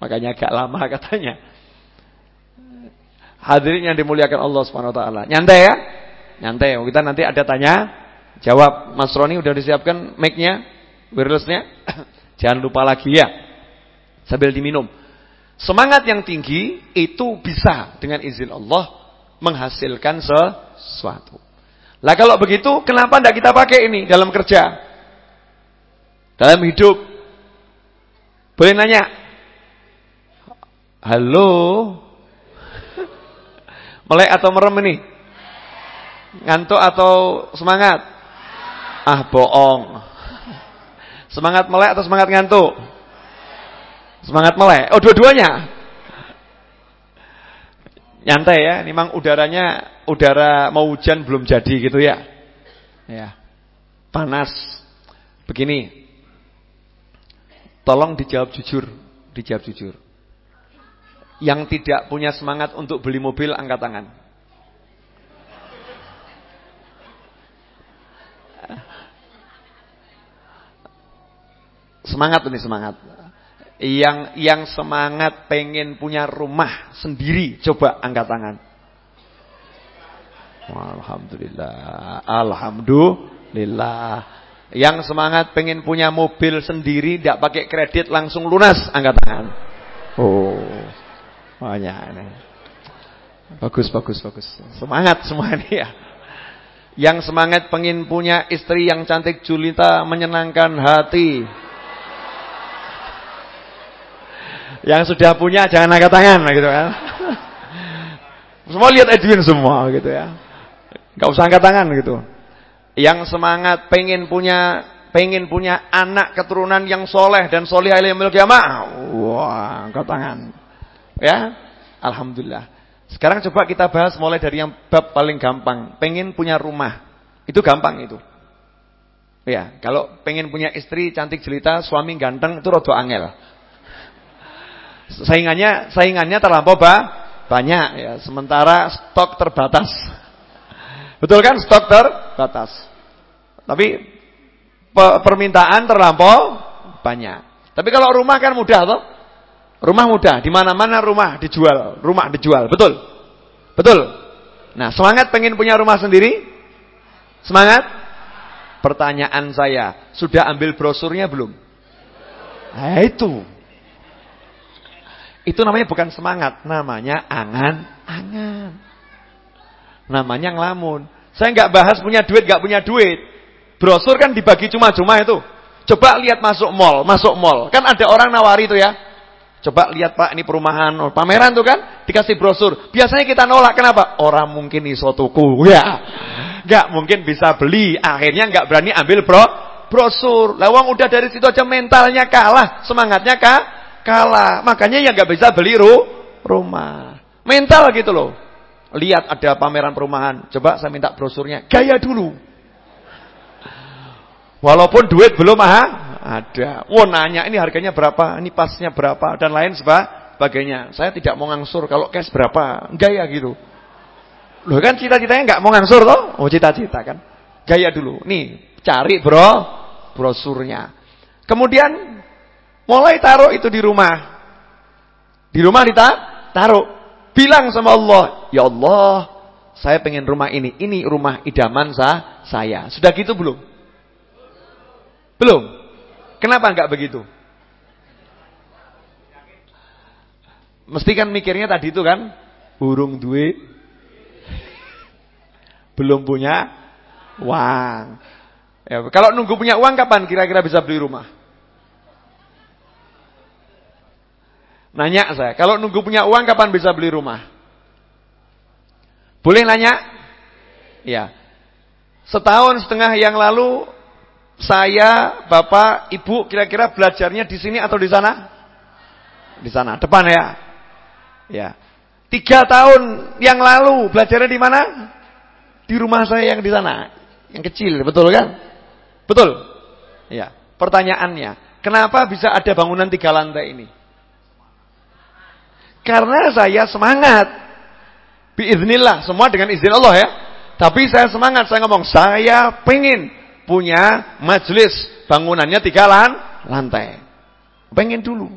Makanya agak lama katanya. Hadirin yang dimuliakan Allah Subhanahu wa taala. Nyantai ya? Nyantai. Kita nanti ada tanya, jawab. Mas Roni udah disiapkan mic-nya, wireless-nya. Jangan lupa lagi ya. Sambil diminum. Semangat yang tinggi itu bisa dengan izin Allah menghasilkan sesuatu. Lah kalau begitu, kenapa tidak kita pakai ini dalam kerja? Dalam hidup? Boleh nanya? Halo? Melek atau merem ini? Ngantuk atau semangat? Ah, bohong. Semangat melek atau semangat ngantuk? Semangat melek. Oh, dua-duanya. Nyantai ya, ini memang udaranya udara mau hujan belum jadi gitu ya. Ya. Panas. Begini. Tolong dijawab jujur, dijawab jujur. Yang tidak punya semangat untuk beli mobil angkat tangan. Semangat ini semangat. Yang yang semangat pengen punya rumah sendiri, coba angkat tangan. Alhamdulillah. Alhamdulillah. Yang semangat pengen punya mobil sendiri, tidak pakai kredit langsung lunas, angkat tangan. Oh, banyak ini. Bagus, bagus, bagus. Semangat semua ini ya. Yang semangat pengen punya istri yang cantik julita, menyenangkan hati. Yang sudah punya jangan angkat tangan gitu kan. Semua lihat Edwin semua gitu ya. Gak usah angkat tangan gitu. Yang semangat pengen punya pengen punya anak keturunan yang soleh dan soleh yaumil kiamah. Wah, angkat tangan. Ya. Alhamdulillah. Sekarang coba kita bahas mulai dari yang bab paling gampang. Pengen punya rumah. Itu gampang itu. Ya, kalau pengen punya istri cantik jelita, suami ganteng itu rodo angel. Saingannya saingannya terlampau ba, banyak ya, sementara stok terbatas. Betul kan stok terbatas. Tapi pe, permintaan terlampau banyak. Tapi kalau rumah kan mudah toh? Rumah mudah, di mana-mana rumah dijual, rumah dijual, betul? Betul. Nah, semangat pengen punya rumah sendiri? Semangat? Pertanyaan saya, sudah ambil brosurnya belum? Nah, itu. Itu namanya bukan semangat, namanya angan-angan. Namanya ngelamun. Saya nggak bahas punya duit, nggak punya duit. Brosur kan dibagi cuma-cuma itu. Coba lihat masuk mall, masuk mall. Kan ada orang nawari itu ya. Coba lihat Pak, ini perumahan, oh, pameran tuh kan, dikasih brosur. Biasanya kita nolak, kenapa? Orang mungkin iso tuku, ya. Nggak mungkin bisa beli, akhirnya nggak berani ambil bro, brosur. Lawang udah dari situ aja mentalnya kalah, semangatnya kah? Kalah. Makanya ya nggak bisa beli ru rumah. Mental gitu loh. Lihat ada pameran perumahan. Coba saya minta brosurnya. Gaya dulu. Walaupun duit belum ah, ada. Wah nanya ini harganya berapa, ini pasnya berapa dan lain sebagainya. Saya tidak mau ngangsur kalau cash berapa. Gaya gitu. Loh kan cita-citanya nggak mau ngangsur toh? Oh cita-cita kan. Gaya dulu. Nih, cari bro brosurnya. Kemudian Mulai taruh itu di rumah. Di rumah taruh. Bilang sama Allah, "Ya Allah, saya pengen rumah ini. Ini rumah idaman sah, saya." Sudah gitu belum? Belum. Kenapa enggak begitu? Mesti kan mikirnya tadi itu kan, burung duit belum punya uang. Ya, kalau nunggu punya uang kapan kira-kira bisa beli rumah? Nanya saya, kalau nunggu punya uang kapan bisa beli rumah? Boleh nanya? Ya. Setahun setengah yang lalu saya, Bapak, Ibu kira-kira belajarnya di sini atau di sana? Di sana, depan ya. Ya. Tiga tahun yang lalu belajarnya di mana? Di rumah saya yang di sana, yang kecil, betul kan? Betul. Ya. Pertanyaannya, kenapa bisa ada bangunan tiga lantai ini? Karena saya semangat. Biiznillah, semua dengan izin Allah ya. Tapi saya semangat, saya ngomong, saya pengen punya majelis bangunannya tiga lan lantai. Pengen dulu.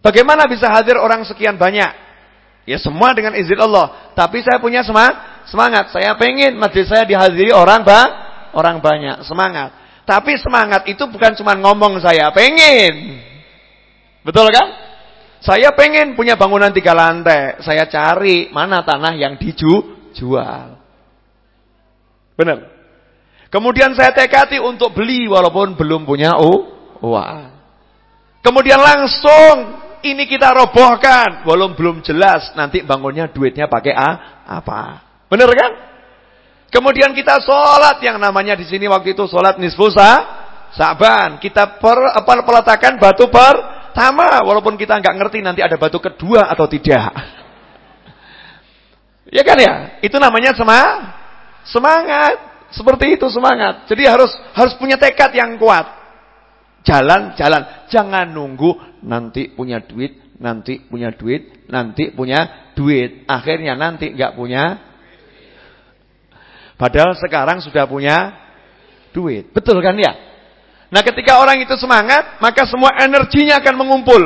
Bagaimana bisa hadir orang sekian banyak? Ya semua dengan izin Allah. Tapi saya punya semangat. semangat. Saya pengen majlis saya dihadiri orang ba orang banyak. Semangat. Tapi semangat itu bukan cuma ngomong saya pengen. Betul kan? Saya pengen punya bangunan tiga lantai. Saya cari mana tanah yang dijual. Benar. Kemudian saya tekati untuk beli walaupun belum punya uang. Kemudian langsung ini kita robohkan. Walau belum jelas nanti bangunnya duitnya pakai A, apa. Benar kan? Kemudian kita sholat yang namanya di sini waktu itu sholat nisfusa Saban. Kita per, apa, peletakan batu pertama. Walaupun kita nggak ngerti nanti ada batu kedua atau tidak. Ya kan ya? Itu namanya semang, semangat. Seperti itu semangat. Jadi harus harus punya tekad yang kuat. Jalan, jalan. Jangan nunggu nanti punya duit, nanti punya duit, nanti punya duit. Akhirnya nanti nggak punya. Padahal sekarang sudah punya duit. Betul kan ya? Nah ketika orang itu semangat, maka semua energinya akan mengumpul.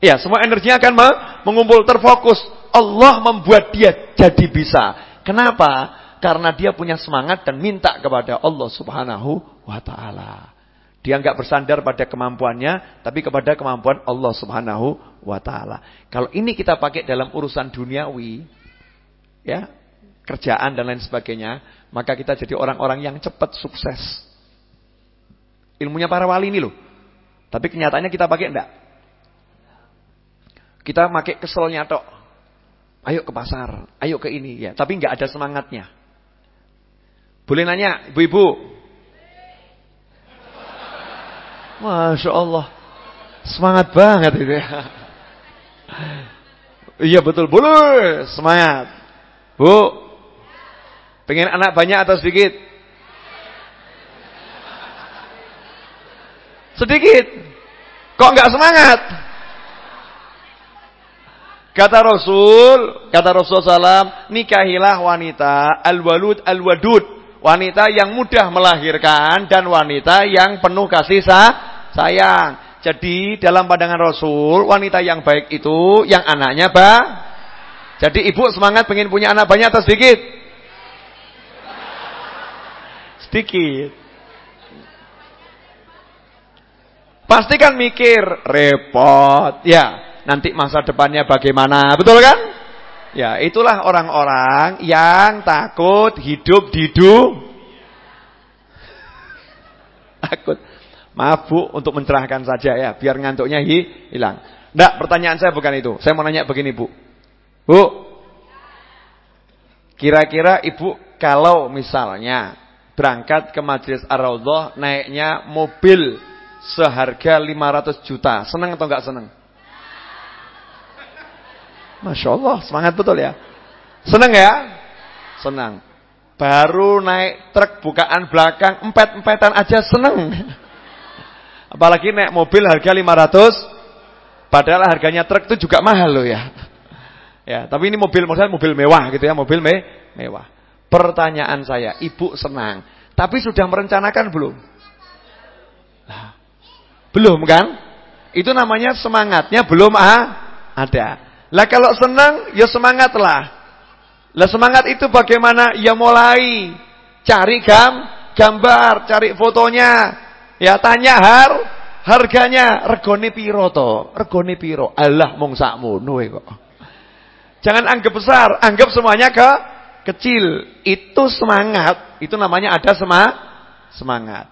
Ya, semua energinya akan mengumpul terfokus. Allah membuat dia jadi bisa. Kenapa? Karena dia punya semangat dan minta kepada Allah Subhanahu wa taala. Dia nggak bersandar pada kemampuannya, tapi kepada kemampuan Allah Subhanahu wa taala. Kalau ini kita pakai dalam urusan duniawi, ya, kerjaan dan lain sebagainya, maka kita jadi orang-orang yang cepat sukses. Ilmunya para wali ini loh. Tapi kenyataannya kita pakai enggak? Kita pakai keselnya tok. Ayo ke pasar, ayo ke ini ya, tapi enggak ada semangatnya. Boleh nanya, ibu-ibu, Masya Allah. Semangat banget itu ya. Iya betul, boleh. Semangat. Bu. Pengen anak banyak atau sedikit? Sedikit. Kok enggak semangat? Kata Rasul, kata Rasul salam, nikahilah wanita al-walud al-wadud wanita yang mudah melahirkan dan wanita yang penuh kasih sayang. Jadi dalam pandangan Rasul, wanita yang baik itu yang anaknya ba. Jadi ibu semangat pengen punya anak banyak atau sedikit? Sedikit. Pasti kan mikir, repot. Ya, nanti masa depannya bagaimana, betul kan? Ya, itulah orang-orang yang takut hidup di dunia. Takut. Maaf Bu, untuk mencerahkan saja ya, biar ngantuknya hilang. Enggak, pertanyaan saya bukan itu. Saya mau nanya begini Bu. Bu, kira-kira Ibu kalau misalnya berangkat ke Majelis Ar-Raudhah naiknya mobil seharga 500 juta, senang atau enggak senang? Masya Allah, semangat betul ya. Senang ya? Senang. Baru naik truk bukaan belakang, empet-empetan aja senang. Apalagi naik mobil harga 500, padahal harganya truk itu juga mahal loh ya. Ya, tapi ini mobil maksudnya mobil mewah gitu ya, mobil me mewah. Pertanyaan saya, ibu senang, tapi sudah merencanakan belum? Belum kan? Itu namanya semangatnya belum ah, ada. Lah kalau senang, ya semangatlah. Lah semangat itu bagaimana? Ya mulai cari gam, gambar, cari fotonya. Ya tanya har, harganya regone piro to? Regone piro? Allah mung sakmono kok. Jangan anggap besar, anggap semuanya ke kecil. Itu semangat, itu namanya ada sema semangat.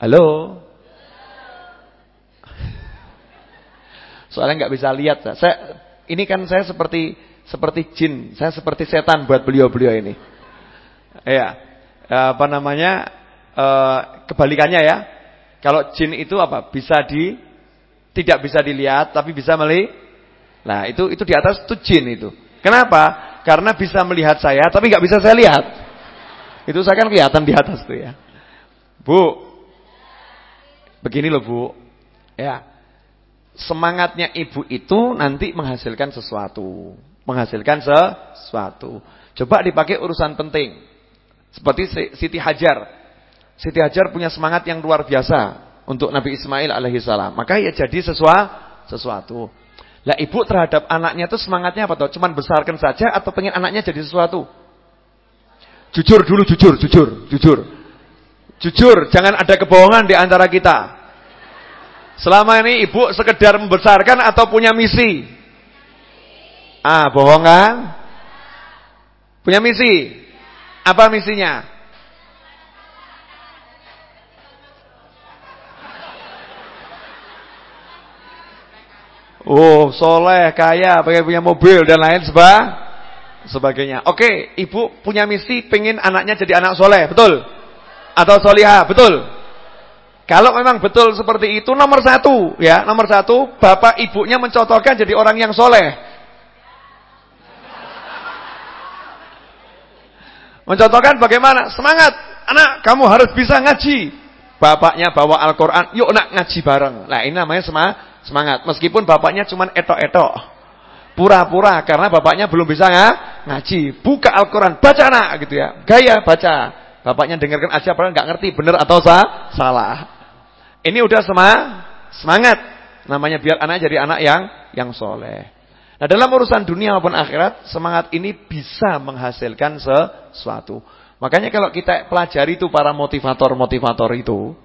Halo? Soalnya nggak bisa lihat. Saya ini kan saya seperti seperti jin, saya seperti setan buat beliau-beliau ini. Ya, apa namanya? E, kebalikannya ya. Kalau jin itu apa? Bisa di tidak bisa dilihat tapi bisa melihat. Nah, itu itu di atas itu jin itu. Kenapa? Karena bisa melihat saya tapi nggak bisa saya lihat. Itu saya kan kelihatan di atas tuh ya. Bu. Begini loh, Bu. Ya semangatnya ibu itu nanti menghasilkan sesuatu. Menghasilkan sesuatu. Coba dipakai urusan penting. Seperti Siti Hajar. Siti Hajar punya semangat yang luar biasa untuk Nabi Ismail alaihissalam. Maka ya jadi sesuatu sesuatu. Lah ibu terhadap anaknya itu semangatnya apa tuh? Cuman besarkan saja atau pengen anaknya jadi sesuatu? Jujur dulu, jujur, jujur, jujur. Jujur, jangan ada kebohongan di antara kita. Selama ini ibu sekedar membesarkan atau punya misi? Ah, bohongan? Punya misi? Apa misinya? Oh, soleh, kaya, pengen punya mobil dan lain seba, sebagainya. Oke, ibu punya misi pengen anaknya jadi anak soleh, betul? Atau solihah, betul? Kalau memang betul seperti itu, nomor satu, ya, nomor satu, bapak ibunya mencontohkan jadi orang yang soleh. Mencontohkan bagaimana? Semangat, anak, kamu harus bisa ngaji. Bapaknya bawa Al-Quran, yuk nak ngaji bareng. Nah ini namanya semangat semangat. Meskipun bapaknya cuma etok-etok. Pura-pura karena bapaknya belum bisa ngaji. Buka Al-Quran, baca nak gitu ya. Gaya baca. Bapaknya dengarkan aja padahal nggak ngerti benar atau sah, salah. Ini udah sema, semangat. Namanya biar anak jadi anak yang yang soleh. Nah dalam urusan dunia maupun akhirat, semangat ini bisa menghasilkan sesuatu. Makanya kalau kita pelajari itu para motivator-motivator itu,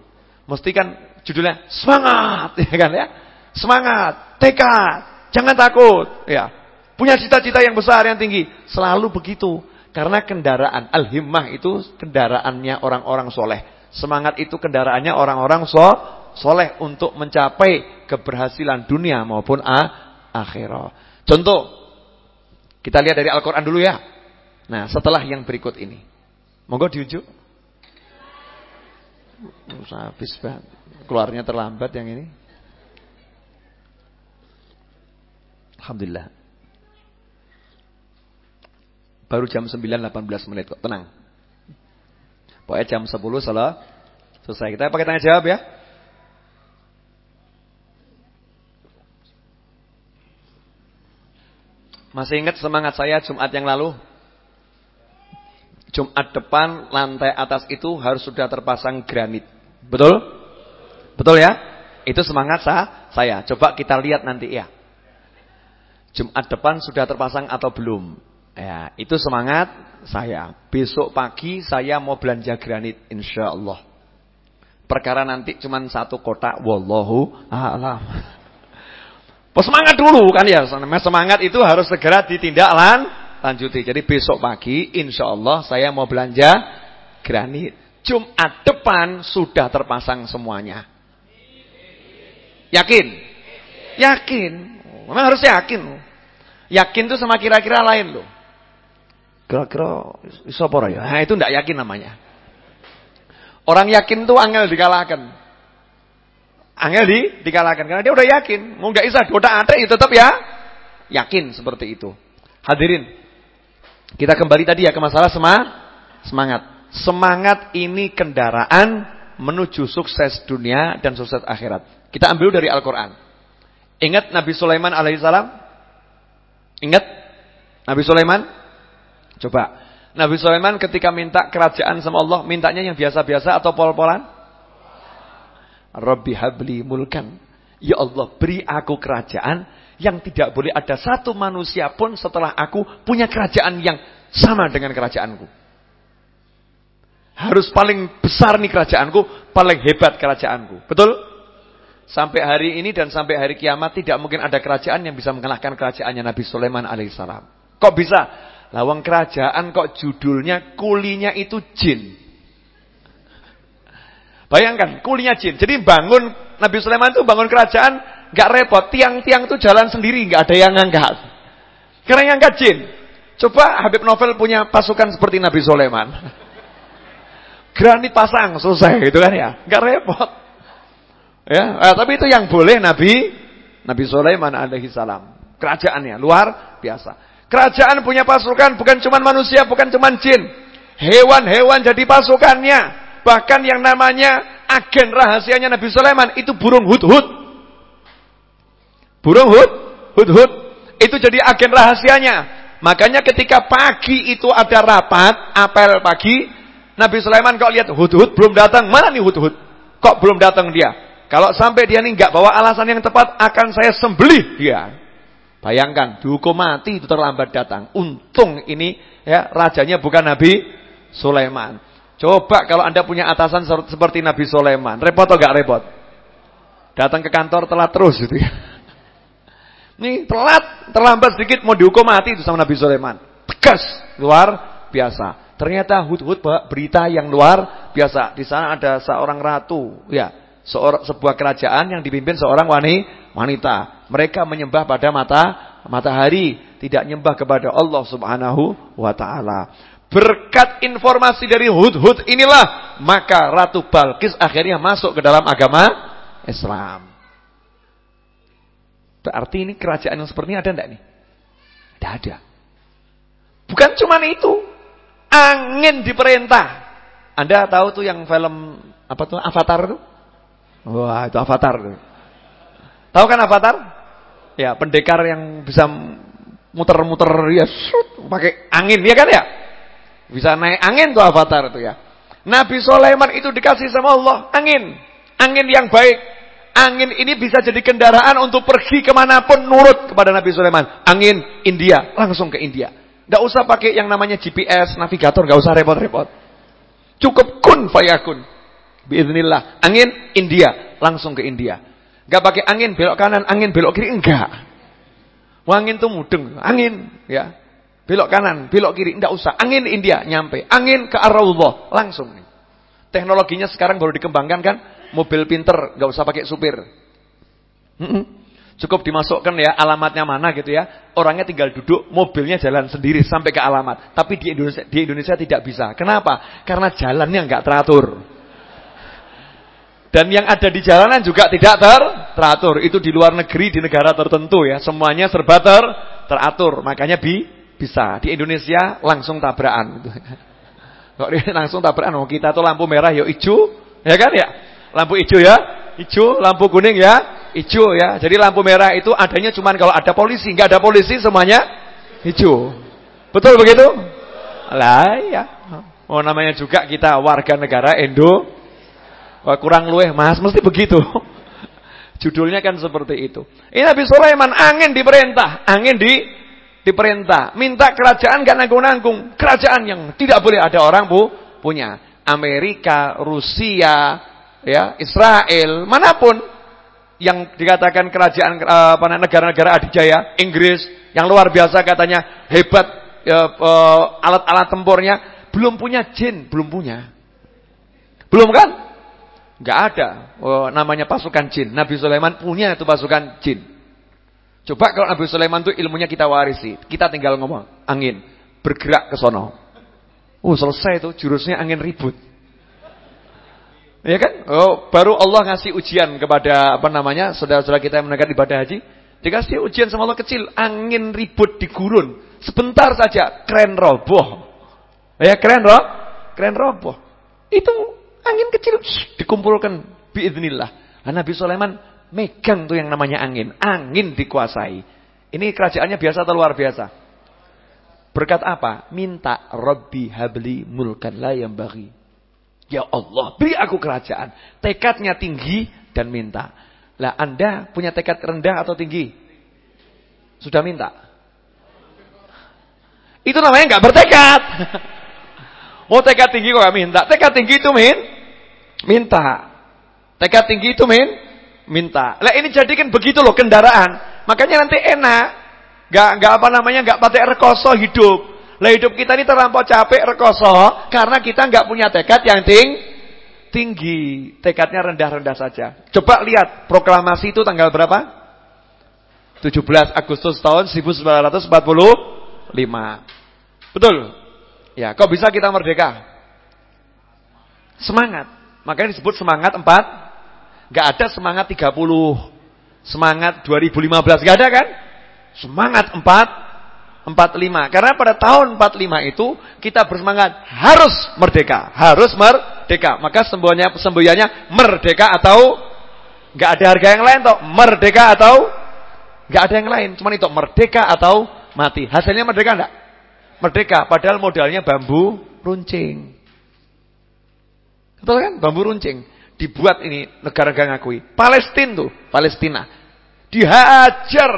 mesti kan judulnya semangat, ya kan ya? Semangat, tekad, jangan takut, ya. Punya cita-cita yang besar yang tinggi, selalu begitu. Karena kendaraan al-himmah itu kendaraannya orang-orang soleh. Semangat itu kendaraannya orang-orang so, soleh untuk mencapai keberhasilan dunia maupun akhirat. Contoh, kita lihat dari Al-Quran dulu ya. Nah, setelah yang berikut ini. Monggo diunjuk. Habis banget. Keluarnya terlambat yang ini. Alhamdulillah. Baru jam 9.18 menit kok, tenang. Pokoknya jam 10 salah selesai. Kita pakai tanya jawab ya. Masih ingat semangat saya Jumat yang lalu? Jumat depan lantai atas itu harus sudah terpasang granit. Betul? Betul ya? Itu semangat saya. Coba kita lihat nanti ya. Jumat depan sudah terpasang atau belum? Ya, itu semangat saya. Besok pagi saya mau belanja granit insya Allah. Perkara nanti cuma satu kotak wallahu a'lam. Semangat dulu kan ya. Semangat itu harus segera ditindak lan lanjuti. Jadi besok pagi insya Allah saya mau belanja granit. Jumat depan sudah terpasang semuanya. Yakin? Yakin. Memang harus yakin. Yakin itu sama kira-kira lain loh. Kira-kira iso apa ya? Nah, itu tidak yakin namanya. Orang yakin itu angel dikalahkan. Angel di dikalahkan karena dia udah yakin. Mau nggak isa doa ada itu tetap ya yakin seperti itu. Hadirin. Kita kembali tadi ya ke masalah semangat. Semangat ini kendaraan menuju sukses dunia dan sukses akhirat. Kita ambil dari Al-Qur'an. Ingat Nabi Sulaiman alaihissalam Ingat Nabi Sulaiman? Coba. Nabi Sulaiman ketika minta kerajaan sama Allah, mintanya yang biasa-biasa atau pol-polan? Rabbi habli mulkan. Ya Allah, beri aku kerajaan yang tidak boleh ada satu manusia pun setelah aku punya kerajaan yang sama dengan kerajaanku. Harus paling besar nih kerajaanku, paling hebat kerajaanku. Betul? Sampai hari ini dan sampai hari kiamat tidak mungkin ada kerajaan yang bisa mengalahkan kerajaannya Nabi Sulaiman alaihissalam. Kok bisa? Lawang kerajaan kok judulnya kulinya itu jin. Bayangkan kulinya jin. Jadi bangun Nabi Sulaiman itu bangun kerajaan nggak repot. Tiang-tiang itu jalan sendiri nggak ada yang ngangkat. Karena yang ngangkat jin. Coba Habib Novel punya pasukan seperti Nabi Sulaiman. Granit pasang selesai gitu kan ya. Nggak repot. Ya, eh, tapi itu yang boleh Nabi Nabi Sulaiman alaihi salam. Kerajaannya luar biasa. Kerajaan punya pasukan bukan cuma manusia, bukan cuma jin. Hewan-hewan jadi pasukannya. Bahkan yang namanya agen rahasianya Nabi Sulaiman itu burung hudhud. Burung hud, hudhud itu jadi agen rahasianya. Makanya ketika pagi itu ada rapat, apel pagi, Nabi Sulaiman kok lihat hudhud belum datang, mana nih hudhud? Kok belum datang dia? Kalau sampai dia ini nggak bawa alasan yang tepat, akan saya sembelih dia. Bayangkan, dihukum mati itu terlambat datang. Untung ini ya rajanya bukan Nabi Sulaiman. Coba kalau Anda punya atasan seperti Nabi Sulaiman, repot atau enggak repot? Datang ke kantor telat terus gitu ya. Nih telat, terlambat sedikit mau dihukum mati itu sama Nabi Sulaiman. Tegas, luar biasa. Ternyata hut-hut berita yang luar biasa. Di sana ada seorang ratu, ya seorang sebuah kerajaan yang dipimpin seorang wanita. Mereka menyembah pada mata matahari, tidak menyembah kepada Allah Subhanahu wa taala. Berkat informasi dari Hud-Hud inilah maka Ratu Balkis akhirnya masuk ke dalam agama Islam. Berarti ini kerajaan yang seperti ini ada enggak nih? Tidak ada. Bukan cuma itu. Angin diperintah. Anda tahu tuh yang film apa tuh Avatar tuh? Wah, itu avatar. Tahu kan avatar? Ya, pendekar yang bisa muter-muter ya pakai angin, ya kan ya? Bisa naik angin tuh avatar itu ya. Nabi Sulaiman itu dikasih sama Allah angin, angin yang baik. Angin ini bisa jadi kendaraan untuk pergi ke mana pun nurut kepada Nabi Sulaiman. Angin India, langsung ke India. Gak usah pakai yang namanya GPS, navigator, gak usah repot-repot. Cukup kun fayakun. Biiznillah. Angin India, langsung ke India. Gak pakai angin belok kanan, angin belok kiri enggak. Angin tuh mudeng, angin ya. Belok kanan, belok kiri enggak usah. Angin India nyampe. Angin ke Ar-Raudhah, langsung nih. Teknologinya sekarang baru dikembangkan kan, mobil pinter, gak usah pakai supir. Cukup dimasukkan ya alamatnya mana gitu ya. Orangnya tinggal duduk, mobilnya jalan sendiri sampai ke alamat. Tapi di Indonesia di Indonesia tidak bisa. Kenapa? Karena jalannya nggak teratur. Dan yang ada di jalanan juga tidak ter teratur. Itu di luar negeri, di negara tertentu ya. Semuanya serba ter teratur. Makanya bi bisa. Di Indonesia langsung tabrakan. Kok langsung tabrakan? Oh, kita tuh lampu merah ya hijau, ya kan ya? Lampu hijau ya, hijau, lampu kuning ya, hijau ya. Jadi lampu merah itu adanya cuma kalau ada polisi, nggak ada polisi semuanya hijau. Betul begitu? Lah ya. Oh namanya juga kita warga negara Indo kurang lueh mas, mesti begitu. Judulnya kan seperti itu. Ini Nabi Sulaiman, angin diperintah. Angin di diperintah. Minta kerajaan gak nanggung-nanggung. Kerajaan yang tidak boleh ada orang bu punya. Amerika, Rusia, ya Israel, mana pun yang dikatakan kerajaan eh, apa negara-negara adijaya, Inggris yang luar biasa katanya hebat ya, eh, alat-alat tempurnya, belum punya jin, belum punya. Belum kan? Enggak ada oh, namanya pasukan jin. Nabi Sulaiman punya itu pasukan jin. Coba kalau Nabi Sulaiman itu ilmunya kita warisi. Kita tinggal ngomong, angin bergerak ke sono. Oh, selesai itu jurusnya angin ribut. Ya kan? Oh, baru Allah ngasih ujian kepada apa namanya? Saudara-saudara kita yang menegak ibadah haji, dikasih ujian sama Allah kecil, angin ribut di gurun. Sebentar saja keren roboh. Ya keren roh, keren roboh. Itu Angin kecil shh, dikumpulkan biidznillah. Nah, Nabi Sulaiman megang tuh yang namanya angin. Angin dikuasai. Ini kerajaannya biasa atau luar biasa? Berkat apa? Minta Rabbi habli mulkan la yang bagi. Ya Allah, beri aku kerajaan. Tekadnya tinggi dan minta. Lah Anda punya tekad rendah atau tinggi? Sudah minta? Itu namanya nggak bertekad. Oh tekad tinggi kok gak minta. Tekad tinggi itu min Minta. Tekad tinggi itu min minta. Lah ini jadikan begitu loh kendaraan. Makanya nanti enak. Gak, gak apa namanya, gak pakai rekoso hidup. Lah hidup kita ini terlampau capek rekoso karena kita gak punya tekad yang ting tinggi. Tekadnya rendah-rendah saja. Coba lihat proklamasi itu tanggal berapa? 17 Agustus tahun 1945. Betul? Ya, kok bisa kita merdeka? Semangat. Makanya disebut semangat 4. Gak ada semangat 30. Semangat 2015. Gak ada kan? Semangat 4. 45. Karena pada tahun 45 itu kita bersemangat harus merdeka. Harus merdeka. Maka semboyannya, semboyannya merdeka atau gak ada harga yang lain toh. Merdeka atau gak ada yang lain. Cuma itu merdeka atau mati. Hasilnya merdeka enggak? Merdeka. Padahal modalnya bambu runcing. Betul kan? Bambu runcing. dibuat ini negara-negara ngakui. Palestina tuh, Palestina. Dihajar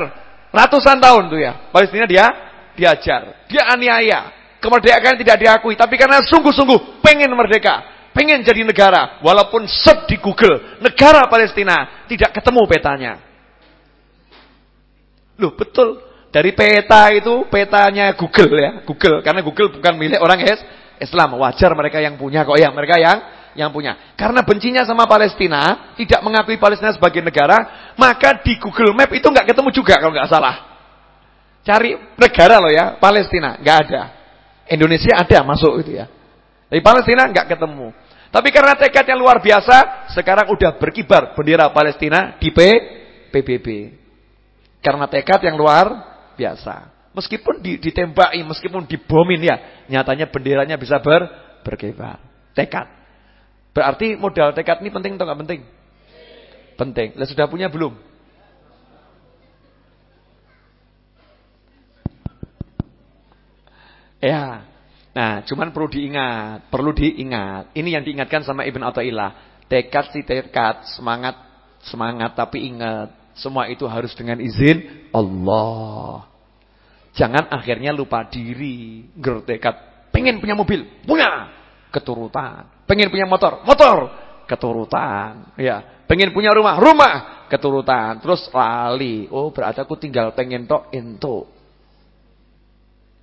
ratusan tahun tuh ya. Palestina dia diajar, dia aniaya. Kemerdekaan tidak diakui, tapi karena sungguh-sungguh pengen merdeka, pengen jadi negara, walaupun sep di Google, negara Palestina tidak ketemu petanya. Loh, betul. Dari peta itu, petanya Google ya, Google karena Google bukan milik orang Islam. Wajar mereka yang punya kok ya, mereka yang yang punya. Karena bencinya sama Palestina, tidak mengakui Palestina sebagai negara, maka di Google Map itu nggak ketemu juga kalau nggak salah. Cari negara loh ya, Palestina nggak ada. Indonesia ada masuk itu ya. Tapi Palestina nggak ketemu. Tapi karena tekad yang luar biasa, sekarang udah berkibar bendera Palestina di P PBB. Karena tekad yang luar biasa. Meskipun ditembaki, meskipun dibomin ya, nyatanya benderanya bisa ber berkibar. Tekad. Berarti modal tekad ini penting atau nggak penting? Penting. Lah sudah punya belum? Ya. Nah, cuman perlu diingat, perlu diingat. Ini yang diingatkan sama Ibn Athaillah. Tekad si tekad, semangat semangat tapi ingat, semua itu harus dengan izin Allah. Jangan akhirnya lupa diri, gertekad, pengen punya mobil, punya keturutan. Pengen punya motor, motor, keturutan. Ya, pengen punya rumah, rumah, keturutan. Terus lali. Oh, berarti aku tinggal pengen tok ento.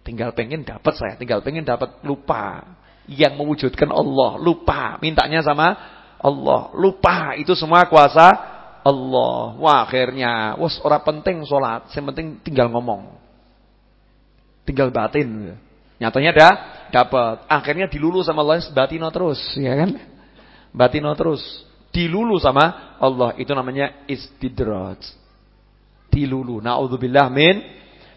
Tinggal pengen dapat saya, tinggal pengen dapat lupa. Yang mewujudkan Allah, lupa. Mintanya sama Allah, lupa. Itu semua kuasa Allah. Wah, akhirnya, wah orang penting sholat, yang penting tinggal ngomong. Tinggal batin. Nyatanya ada dapat. Akhirnya dilulu sama Allah batino terus, ya kan? Batino terus. Dilulu sama Allah. Itu namanya istidraj. Dilulu. Nauzubillah min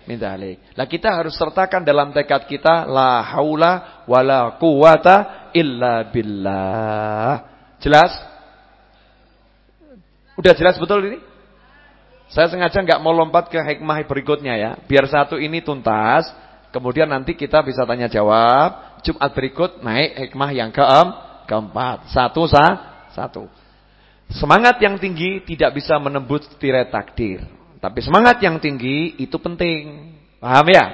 min dzalik. Lah kita harus sertakan dalam tekad kita la haula wala quwata illa billah. Jelas? Udah jelas betul ini? Saya sengaja nggak mau lompat ke hikmah berikutnya ya, biar satu ini tuntas. Kemudian nanti kita bisa tanya jawab. Jumat berikut naik hikmah yang keem, keempat. Satu sah, satu. Semangat yang tinggi tidak bisa menembus tirai takdir. Tapi semangat yang tinggi itu penting. Paham ya?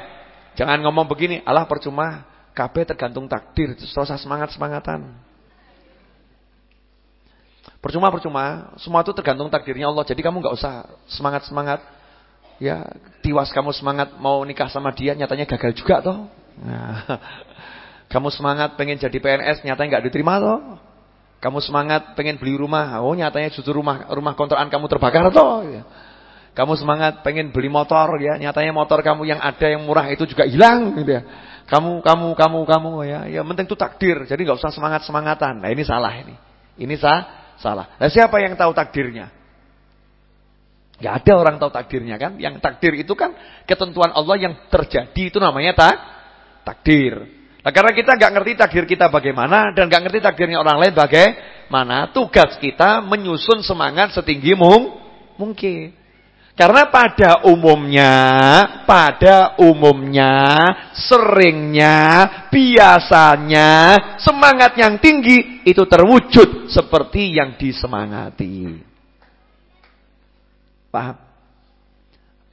Jangan ngomong begini, Allah percuma, KB tergantung takdir, susah semangat-semangatan. Percuma-percuma, semua itu tergantung takdirnya Allah. Jadi kamu nggak usah semangat-semangat. Ya, tiwas kamu semangat mau nikah sama dia, nyatanya gagal juga toh. Nah, kamu semangat pengen jadi PNS, nyatanya nggak diterima toh. Kamu semangat pengen beli rumah, oh nyatanya justru rumah rumah kontrakan kamu terbakar toh. Ya. Kamu semangat pengen beli motor ya, nyatanya motor kamu yang ada yang murah itu juga hilang gitu ya. Kamu kamu kamu kamu ya, ya penting itu takdir. Jadi nggak usah semangat-semangatan. Nah, ini salah ini. Ini sah, salah. Nah, siapa yang tahu takdirnya? Gak ada orang tahu takdirnya kan. Yang takdir itu kan ketentuan Allah yang terjadi itu namanya tak takdir. Nah, karena kita gak ngerti takdir kita bagaimana dan gak ngerti takdirnya orang lain bagaimana, tugas kita menyusun semangat setinggi mung mungkin. Karena pada umumnya, pada umumnya, seringnya, biasanya, semangat yang tinggi itu terwujud seperti yang disemangati. Paham?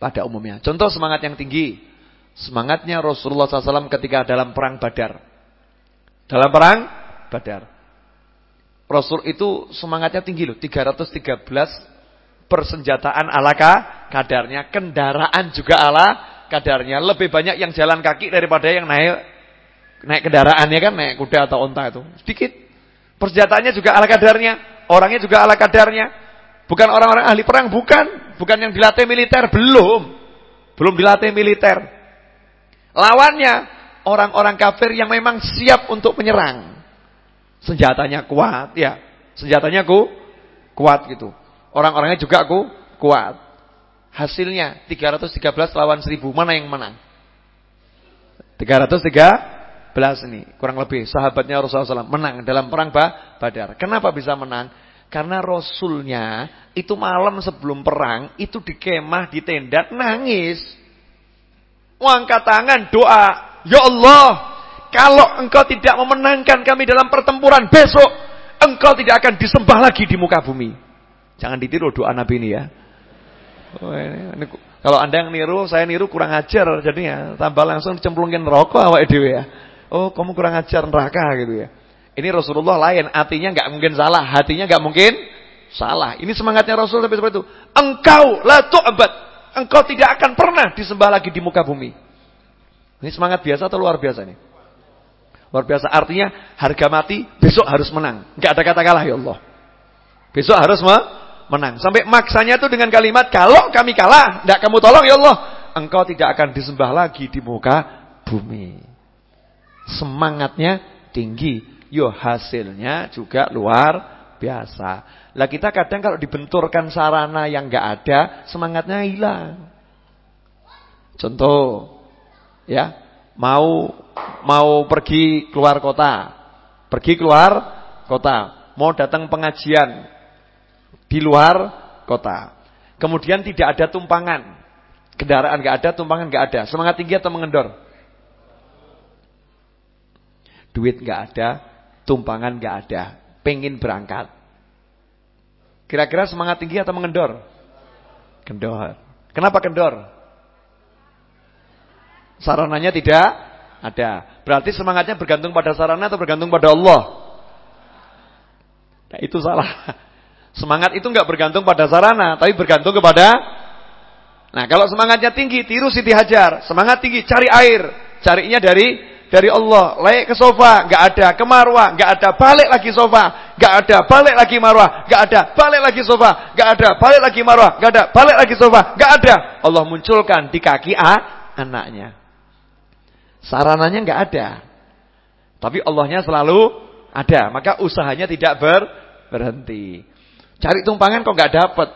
Pada umumnya. Contoh semangat yang tinggi. Semangatnya Rasulullah SAW ketika dalam perang badar. Dalam perang badar. Rasul itu semangatnya tinggi loh. 313 persenjataan ala kadarnya. Kendaraan juga ala kadarnya. Lebih banyak yang jalan kaki daripada yang naik naik kendaraan ya kan. Naik kuda atau onta itu. Sedikit. Persenjataannya juga ala kadarnya. Orangnya juga ala kadarnya. Bukan orang-orang ahli perang. Bukan. Bukan yang dilatih militer, belum. Belum dilatih militer. Lawannya orang-orang kafir yang memang siap untuk menyerang. Senjatanya kuat, ya. Senjatanya ku kuat gitu. Orang-orangnya juga ku kuat. Hasilnya 313 lawan 1000, mana yang menang? 313 ini kurang lebih sahabatnya Rasulullah SAW menang dalam perang Badar. Kenapa bisa menang? Karena Rasulnya itu malam sebelum perang itu di kemah, di tenda nangis. Angkat tangan doa. Ya Allah, kalau engkau tidak memenangkan kami dalam pertempuran besok, engkau tidak akan disembah lagi di muka bumi. Jangan ditiru doa Nabi ini ya. Oh, ini, ini, kalau Anda yang niru, saya niru kurang ajar jadinya. Tambah langsung dicemplungin rokok awak dewe ya. Oh, kamu kurang ajar neraka gitu ya. Ini Rasulullah lain, hatinya nggak mungkin salah, hatinya nggak mungkin salah. Ini semangatnya Rasul tapi seperti itu. Engkau la tu'bad. Engkau tidak akan pernah disembah lagi di muka bumi. Ini semangat biasa atau luar biasa nih? Luar biasa. Artinya harga mati besok harus menang. Enggak ada kata kalah ya Allah. Besok harus menang. Sampai maksanya itu dengan kalimat kalau kami kalah, enggak kamu tolong ya Allah, engkau tidak akan disembah lagi di muka bumi. Semangatnya tinggi. Yo hasilnya juga luar biasa. Lah kita kadang kalau dibenturkan sarana yang enggak ada, semangatnya hilang. Contoh ya, mau mau pergi keluar kota. Pergi keluar kota, mau datang pengajian di luar kota. Kemudian tidak ada tumpangan. Kendaraan enggak ada, tumpangan enggak ada. Semangat tinggi atau mengendor? Duit enggak ada, tumpangan enggak ada. Pengen berangkat. Kira-kira semangat tinggi atau mengendor? Kendor. Kenapa kendor? Sarananya tidak ada. Berarti semangatnya bergantung pada sarana atau bergantung pada Allah? Nah, itu salah. Semangat itu enggak bergantung pada sarana, tapi bergantung kepada Nah, kalau semangatnya tinggi, tiru Siti Hajar. Semangat tinggi, cari air. Carinya dari dari Allah. Layak ke sofa, enggak ada. Ke marwah, enggak ada. Balik lagi sofa, enggak ada. Balik lagi marwah, enggak ada. Balik lagi sofa, enggak ada. Balik lagi marwah, enggak ada. Balik lagi sofa, enggak ada. Allah munculkan di kaki A anaknya. Sarananya enggak ada. Tapi Allahnya selalu ada. Maka usahanya tidak ber, berhenti. Cari tumpangan kok enggak dapat.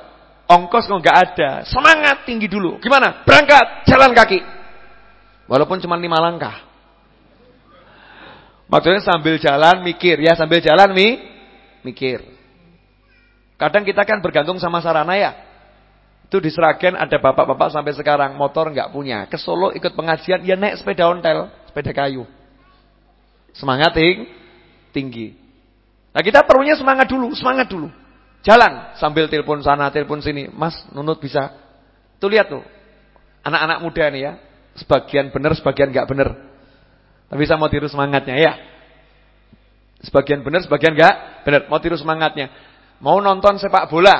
Ongkos kok enggak ada. Semangat tinggi dulu. Gimana? Berangkat, jalan kaki. Walaupun cuma lima langkah. Maksudnya sambil jalan mikir ya, sambil jalan mi mikir. Kadang kita kan bergantung sama sarana ya. Itu di Seragen ada bapak-bapak sampai sekarang motor nggak punya. Ke Solo ikut pengajian, ya naik sepeda ontel, sepeda kayu. Semangat ting, tinggi. Nah kita perlunya semangat dulu, semangat dulu. Jalan sambil telepon sana, telepon sini. Mas, nunut bisa. Tuh lihat tuh. Anak-anak muda nih ya. Sebagian benar, sebagian nggak benar. Tapi saya mau tiru semangatnya ya. Sebagian benar, sebagian nggak benar. Mau tiru semangatnya. Mau nonton sepak bola.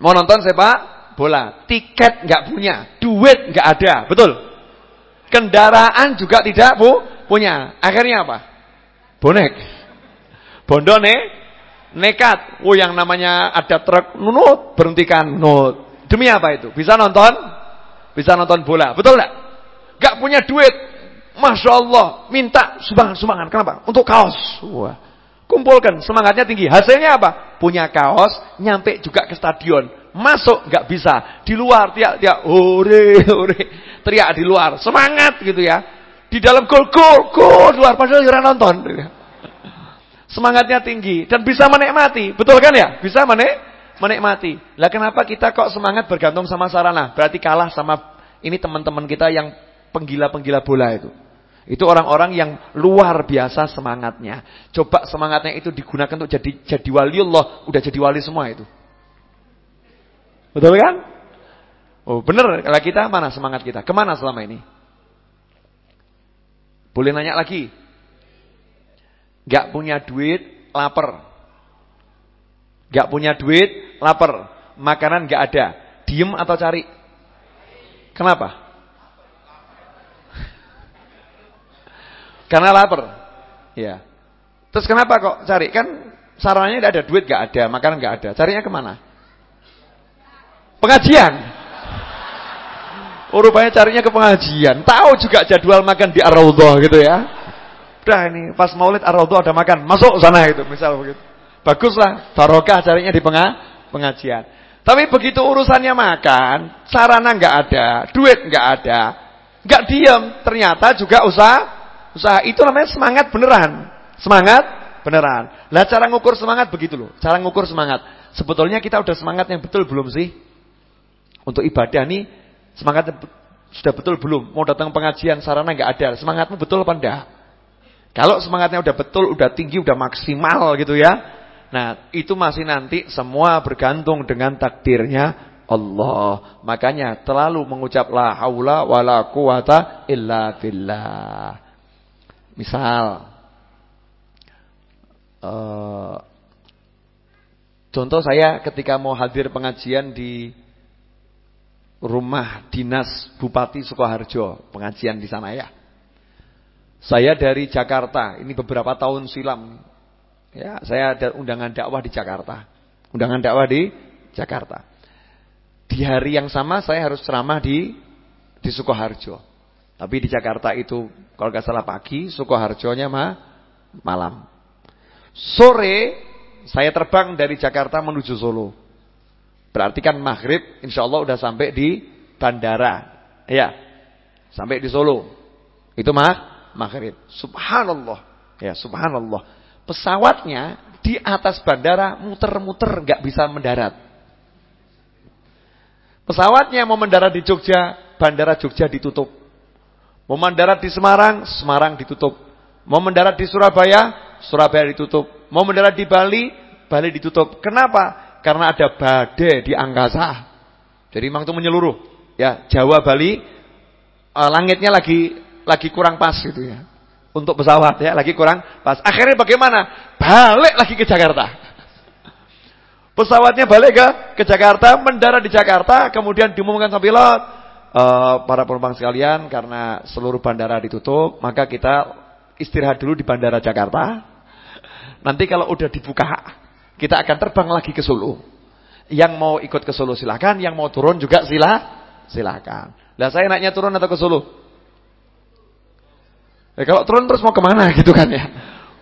Mau nonton sepak bola, tiket nggak punya, duit nggak ada, betul? Kendaraan juga tidak bu, punya. Akhirnya apa? Bonek. Bondone nekat. Oh yang namanya ada truk nunut, berhentikan nunut. Demi apa itu? Bisa nonton? Bisa nonton bola, betul nggak? Gak punya duit, Masya Allah, minta sumbangan-sumbangan. Kenapa? Untuk kaos. Wah. Kumpulkan, semangatnya tinggi. Hasilnya apa? Punya kaos, nyampe juga ke stadion. Masuk nggak bisa. Di luar teriak-teriak, ore, ore. Teriak di luar. Semangat gitu ya. Di dalam gol, gol, gol. Luar padahal orang nonton. Semangatnya tinggi. Dan bisa menikmati. Betul kan ya? Bisa menik menikmati. Lah kenapa kita kok semangat bergantung sama sarana? Berarti kalah sama ini teman-teman kita yang penggila-penggila bola itu. Itu orang-orang yang luar biasa semangatnya. Coba semangatnya itu digunakan untuk jadi jadi wali Allah, udah jadi wali semua itu. Betul kan? Oh benar, kalau kita mana semangat kita? Ke mana selama ini? Boleh nanya lagi? Gak punya duit, lapar. Gak punya duit, lapar. Makanan gak ada. Diem atau cari? Kenapa? Karena lapar. Ya. Terus kenapa kok cari? Kan sarannya tidak ada duit gak ada, makanan gak ada. Carinya ke mana? Pengajian. Oh, carinya ke pengajian. Tahu juga jadwal makan di ar gitu ya. Udah ini pas maulid ar ada makan, masuk sana itu misal begitu. Baguslah, barokah carinya di pengajian. Tapi begitu urusannya makan, sarana nggak ada, duit nggak ada, nggak diam, ternyata juga usaha Usaha itu namanya semangat beneran. Semangat beneran. Lah cara ngukur semangat begitu loh. Cara ngukur semangat. Sebetulnya kita udah semangat yang betul belum sih? Untuk ibadah nih semangat sudah betul belum? Mau datang pengajian sarana nggak ada. Semangatmu betul apa enggak? Kalau semangatnya udah betul, udah tinggi, udah maksimal gitu ya. Nah, itu masih nanti semua bergantung dengan takdirnya Allah. Makanya terlalu mengucap la haula wala quwata illa billah. Misal uh, contoh saya ketika mau hadir pengajian di rumah dinas Bupati Sukoharjo, pengajian di sana ya. Saya dari Jakarta, ini beberapa tahun silam. Ya, saya ada undangan dakwah di Jakarta. Undangan dakwah di Jakarta. Di hari yang sama saya harus ceramah di di Sukoharjo. Tapi di Jakarta itu kalau nggak salah pagi, Sukoharjonya mah malam. Sore saya terbang dari Jakarta menuju Solo. Berarti kan maghrib insya Allah udah sampai di bandara. Ya, sampai di Solo. Itu mah maghrib. Subhanallah. Ya, subhanallah. Pesawatnya di atas bandara muter-muter nggak bisa mendarat. Pesawatnya mau mendarat di Jogja, bandara Jogja ditutup. Mau mendarat di Semarang, Semarang ditutup. Mau mendarat di Surabaya, Surabaya ditutup. Mau mendarat di Bali, Bali ditutup. Kenapa? Karena ada badai di angkasa. Jadi memang itu menyeluruh. Ya, Jawa, Bali, uh, langitnya lagi lagi kurang pas gitu ya. Untuk pesawat ya, lagi kurang pas. Akhirnya bagaimana? Balik lagi ke Jakarta. Pesawatnya balik ke ke Jakarta, mendarat di Jakarta, kemudian diumumkan sampai pilot, uh, para penumpang sekalian karena seluruh bandara ditutup, maka kita istirahat dulu di bandara Jakarta. Nanti kalau udah dibuka, kita akan terbang lagi ke Solo. Yang mau ikut ke Solo silakan, yang mau turun juga sila silakan. Lah saya naiknya turun atau ke Solo? Ya, kalau turun terus mau ke mana gitu kan ya.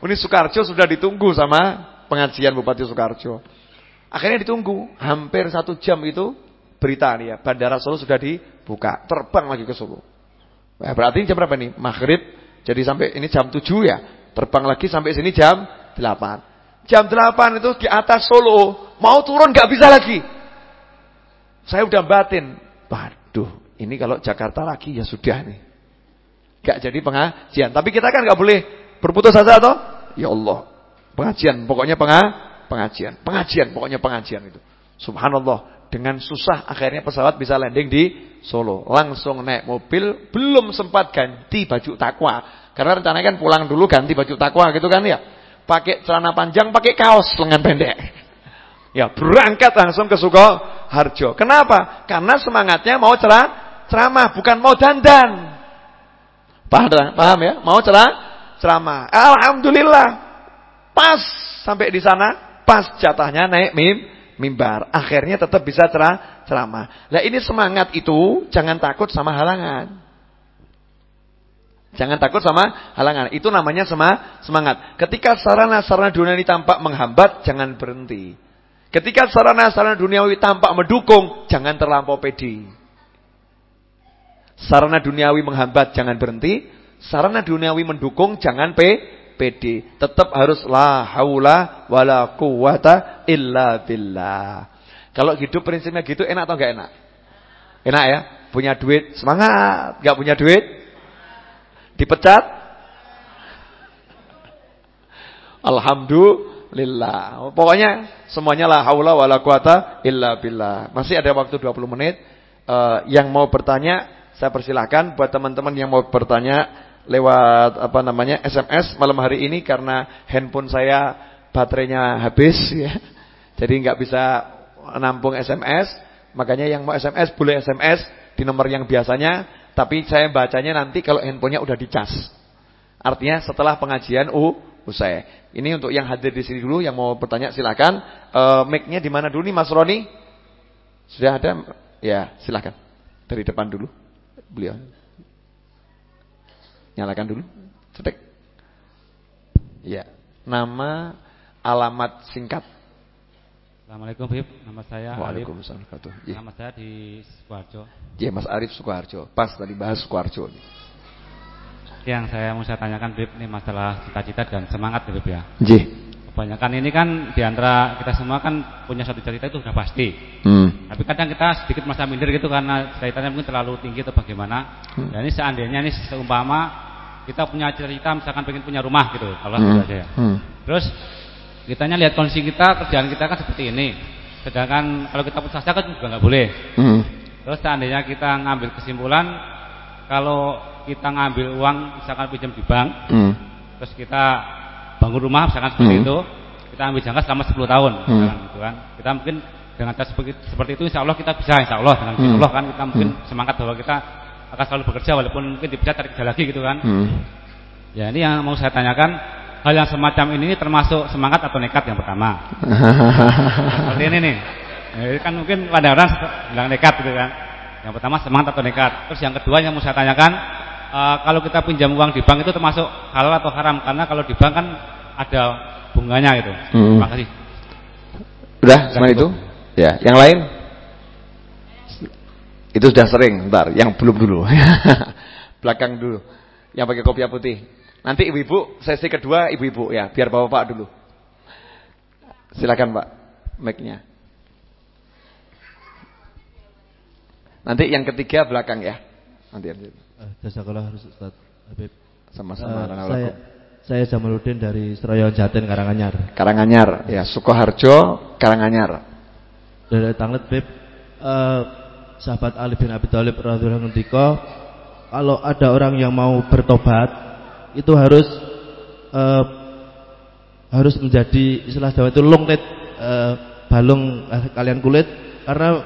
Ini Soekarjo sudah ditunggu sama pengajian Bupati Soekarjo. Akhirnya ditunggu hampir satu jam itu berita nih ya. Bandara Solo sudah dibuka. Terbang lagi ke Solo. Nah, berarti jam berapa nih? Maghrib. Jadi sampai ini jam 7 ya. Terbang lagi sampai sini jam 8. Jam 8 itu di atas Solo. Mau turun gak bisa lagi. Saya udah batin. Waduh, ini kalau Jakarta lagi ya sudah nih. Gak jadi pengajian. Tapi kita kan gak boleh berputus asa atau? Ya Allah. Pengajian, pokoknya penga, pengajian. Pengajian, pokoknya pengajian itu. Subhanallah. Dengan susah akhirnya pesawat bisa landing di Solo. Langsung naik mobil, belum sempat ganti baju takwa. Karena rencananya kan pulang dulu ganti baju takwa gitu kan ya. Pakai celana panjang, pakai kaos lengan pendek. Ya berangkat langsung ke Sukoharjo. Kenapa? Karena semangatnya mau cerah, ceramah, bukan mau dandan. Paham, paham ya? Mau celah ceramah. Alhamdulillah. Pas sampai di sana, pas jatahnya naik mim mimbar. Akhirnya tetap bisa cerah ceramah. Nah, ini semangat itu jangan takut sama halangan. Jangan takut sama halangan. Itu namanya sema, semangat. Ketika sarana-sarana dunia ini tampak menghambat, jangan berhenti. Ketika sarana-sarana duniawi tampak mendukung, jangan terlampau pede. Sarana duniawi menghambat jangan berhenti, sarana duniawi mendukung jangan p PD. Tetap harus la haula wala quwata illa billah. Kalau hidup prinsipnya gitu enak atau enggak enak? Enak ya? Punya duit semangat, enggak punya duit dipecat. Alhamdulillah. Pokoknya semuanya la haula wala quwata illa billah. Masih ada waktu 20 menit. Uh, yang mau bertanya saya persilahkan buat teman-teman yang mau bertanya lewat apa namanya SMS malam hari ini karena handphone saya baterainya habis ya. Jadi nggak bisa nampung SMS, makanya yang mau SMS boleh SMS di nomor yang biasanya, tapi saya bacanya nanti kalau handphonenya udah dicas. Artinya setelah pengajian u usai. Ini untuk yang hadir di sini dulu yang mau bertanya silakan. E, mic-nya di mana dulu nih Mas Roni? Sudah ada? Ya, silakan. Dari depan dulu beliau. Nyalakan dulu. Cetek. Ya, nama alamat singkat. Assalamualaikum Bib, nama saya Waalaikumsalam ya. Nama saya di Sukoharjo. Iya, Mas Arif Sukoharjo. Pas tadi bahas Sukoharjo. Yang saya mau saya tanyakan Bib ini masalah cita-cita dan semangat Bib ya. Jih. Kebanyakan ini kan di antara kita semua kan punya satu cita-cita itu sudah pasti. Hmm. Tapi kadang kita sedikit masa minder gitu karena cita-citanya mungkin terlalu tinggi atau bagaimana. Hmm. Dan ini seandainya ini seumpama kita punya cita-cita misalkan pengen punya rumah gitu kalau Hmm. aja ya. Hmm. Terus kitanya lihat kondisi kita, kerjaan kita kan seperti ini. Sedangkan kalau kita putus asa kan juga nggak boleh. Hmm. Terus seandainya kita ngambil kesimpulan kalau kita ngambil uang misalkan pinjam di bank, Hmm. terus kita bangun rumah misalkan seperti Hmm. itu, kita ambil jangka selama 10 tahun, Hmm. misalkan gitu kan. Kita mungkin dengan cara seperti, seperti itu insya Allah kita bisa insya Allah dengan insya Hmm. Allah kan kita mungkin semangat bahwa kita akan selalu bekerja walaupun mungkin dipecat tarik kerja lagi gitu kan. Hmm. Ya ini yang mau saya tanyakan hal yang semacam ini termasuk semangat atau nekat yang pertama. Seperti ini nih. Ya, ini kan mungkin pada orang bilang nekat gitu kan. Yang pertama semangat atau nekat. Terus yang kedua yang mau saya tanyakan, eh, kalau kita pinjam uang di bank itu termasuk halal atau haram? Karena kalau di bank kan ada bunganya gitu. Hmm. Terima kasih. Udah, cuma itu? Ya, yang lain? Itu sudah sering, ntar. Yang belum dulu. Belakang dulu. Yang pakai kopiah putih. Nanti ibu-ibu, sesi kedua ibu-ibu ya, biar bapak-bapak dulu. Silakan Pak, mic-nya. Nanti yang ketiga belakang ya. Nanti. Eh, Jazakallah harus Ustaz Habib. sama-sama. Rana saya saya Jamaluddin dari Seroyon Jaten Karanganyar. Karanganyar, ya Sukoharjo, Karanganyar. Dari Tanglet Beb. Eh, sahabat Ali bin Abi Thalib radhiyallahu anhu kalau ada orang yang mau bertobat itu harus eh, harus menjadi istilah Jawa itu longlet eh, balung eh, kalian kulit karena